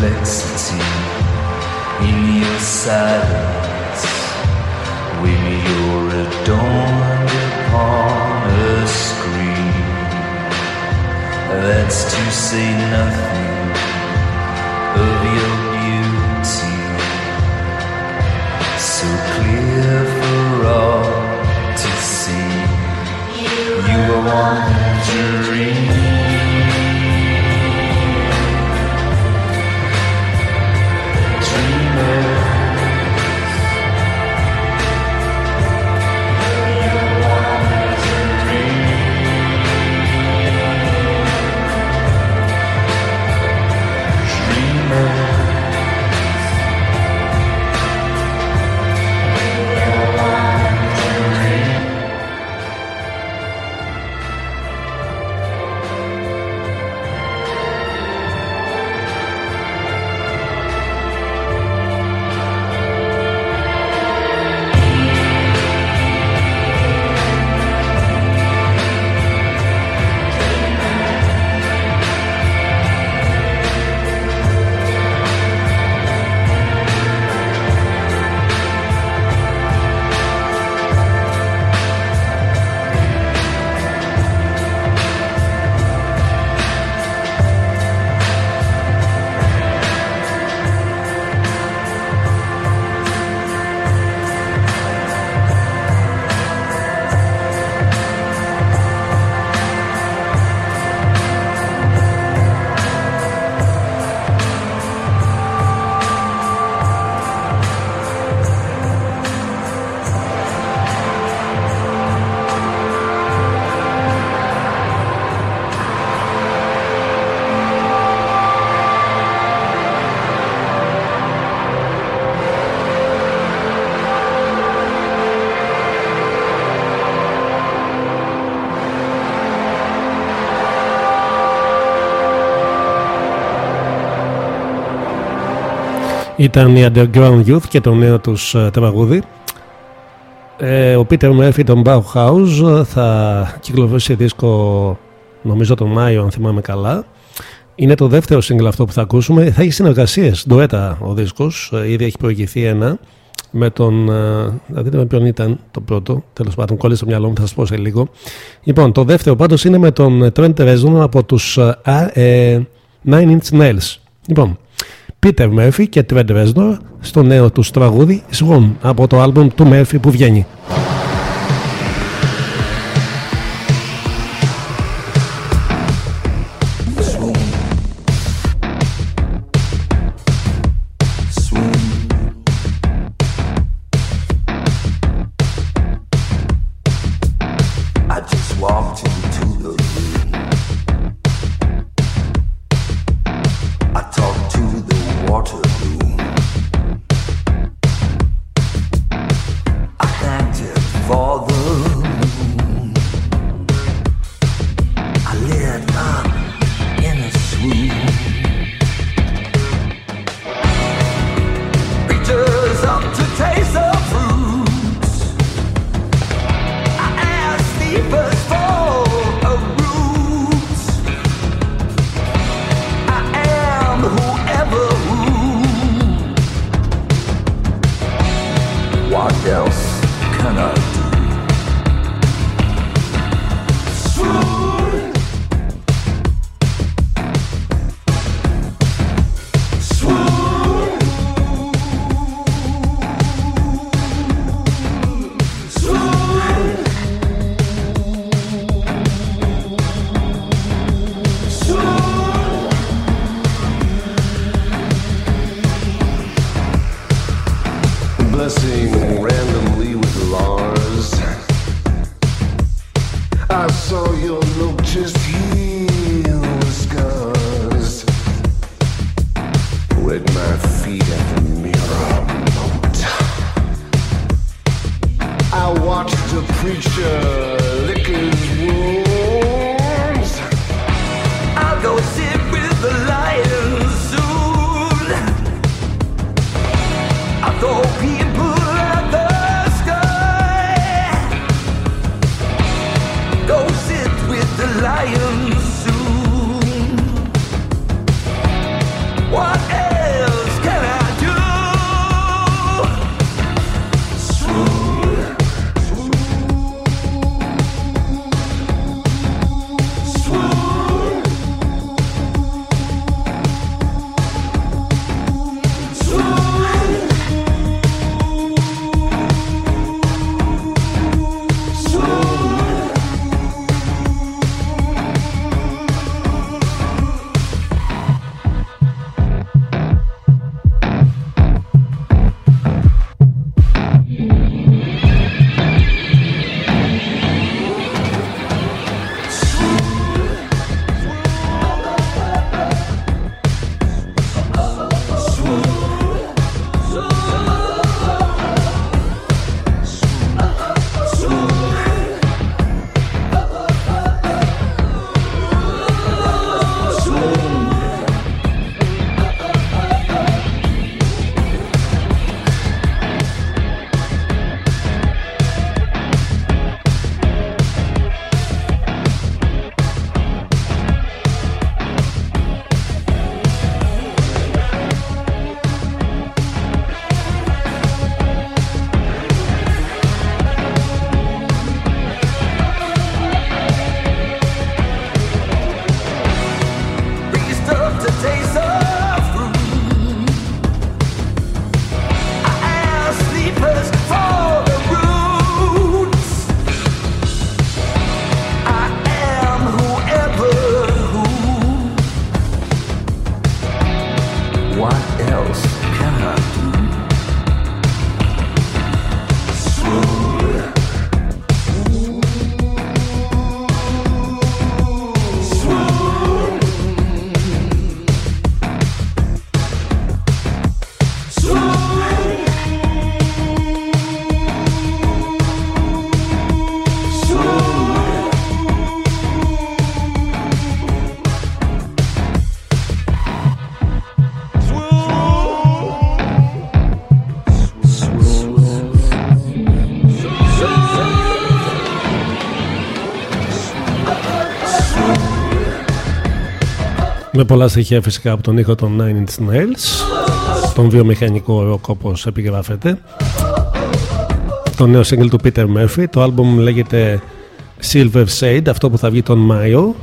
complexity in your silence when you're adorned upon a screen. That's to say nothing. Ήταν η Underground Youth και το νέο τους ε, τραγούδι. Ε, ο Peter Murphy των Bauhaus θα κυκλοφορήσει δίσκο νομίζω τον Μάιο αν θυμάμαι καλά. Είναι το δεύτερο single αυτό που θα ακούσουμε. Θα έχει συνεργασίες, ντουέτα ο δίσκος. Ε, ήδη έχει προηγηθεί ένα με τον. ε, Θα δείτε με ποιον ήταν το πρώτο. Τέλος πάντων, κόλλησε στο μυαλό μου, θα σας πω σε λίγο. Λοιπόν, το δεύτερο πάντως είναι με τον Trent Reznor από τους ε, Nine Inch Nails. Λοιπόν, Peter Murphy και Trent Reznor στο νέο του τραγούδι Swan από το album του Murphy που βγαίνει. I just walked into the room. Με πολλά στοιχεία φυσικά από τον ήχο των Nine Inch Nails, τον βιομηχανικό ροκ όπως επιγράφεται. Το νέο single του Peter Murphy, το album λέγεται Silver Shade, αυτό που θα βγει τον Μάιο.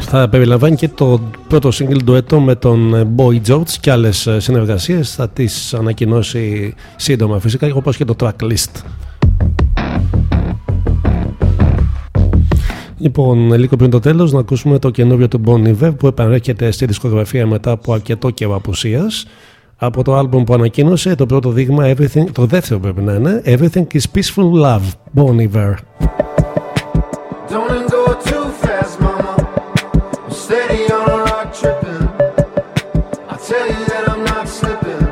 Θα περιλαμβάνει και το πρώτο single duetto με τον Boy George και άλλες συνεργασίες. Θα τις ανακοινώσει σύντομα φυσικά, όπως και το tracklist. Λοιπόν, λίγο πριν το τέλος να ακούσουμε το καινούριο του Bon Iver που επανέρχεται στη δισκογραφία μετά από αρκετό καιρό απουσίας. Από το άλμπομ που ανακοίνωσε το πρώτο δείγμα, Everything, το δεύτερο πρέπει να είναι, Everything is Peaceful Love, Bon Iver. Don't go too fast, mama. I'm steady on a rock tripping. I tell you that I'm not slipping.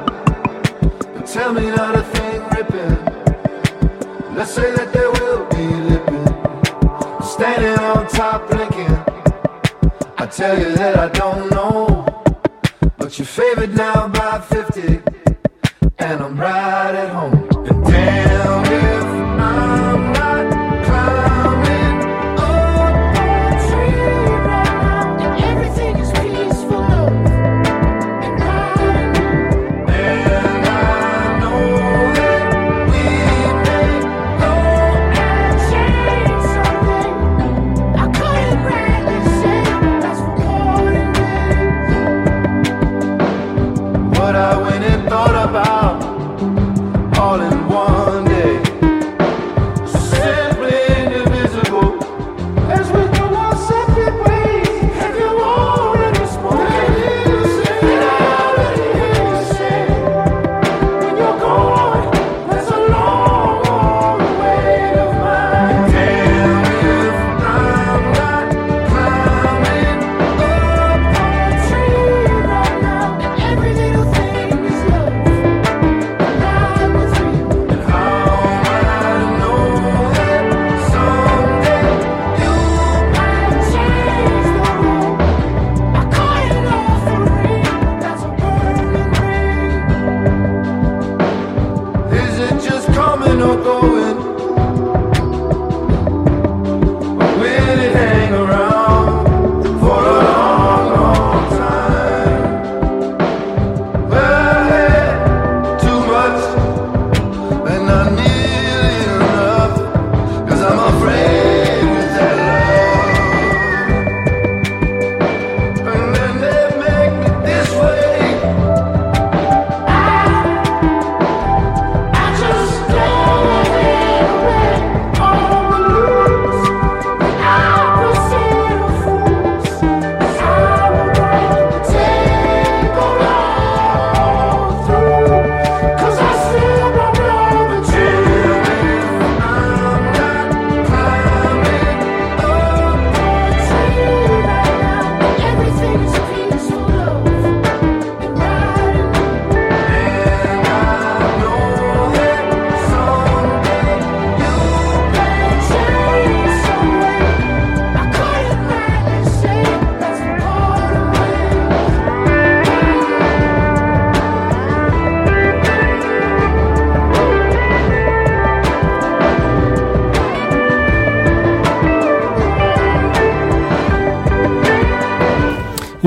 But tell me not a thing ripping. Let's say that tell you that I don't know. But you're favored now by 50. And I'm right at home. And damn if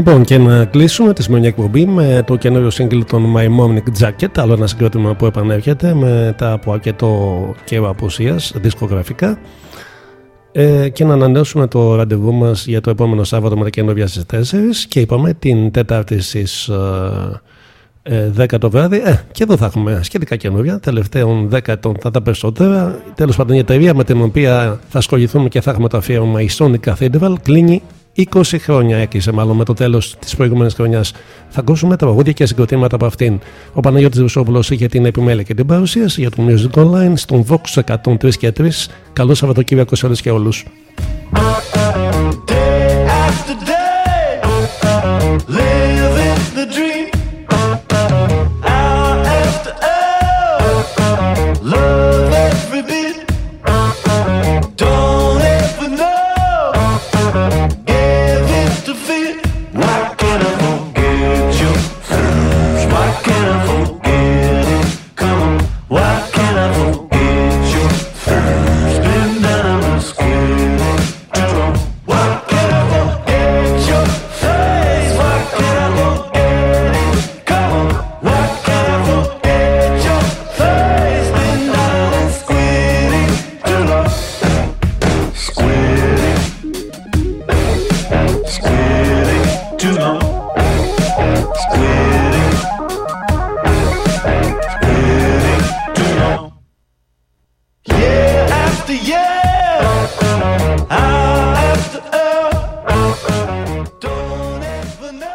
Λοιπόν, και να κλείσουμε τη σημερινή εκπομπή με το καινούριο σύγκλι των My Morning Jacket, άλλο ένα συγκρότημα που επανέρχεται μετά από αρκετό καιρό απουσίας δισκογραφικά. Ε, και να ανανεώσουμε το ραντεβού μας για το επόμενο Σάββατο με τα καινούργια στις 4 και είπαμε την Τετάρτη στις ε, 10 το βράδυ. Ε, και εδώ θα έχουμε σχετικά καινούργια. Τελευταίων 10 ετών θα τα περισσότερα. Τέλος πάντων, η εταιρεία με την οποία θα ασχοληθούμε και θα έχουμε το αφιέρωμα η Sonic Cathedral κλείνει 20 χρόνια έκλεισε μάλλον με το τέλος της προηγούμενης χρονιάς. Θα ακούσουμε τραγούδια και συγκροτήματα από αυτήν. Ο Παναγιώτης Βουσόπουλος είχε την επιμέλεια και την παρουσίαση για το Music Online στον Vox 103 και 3. Καλό Σαββατοκύριακο σε όλες και όλους.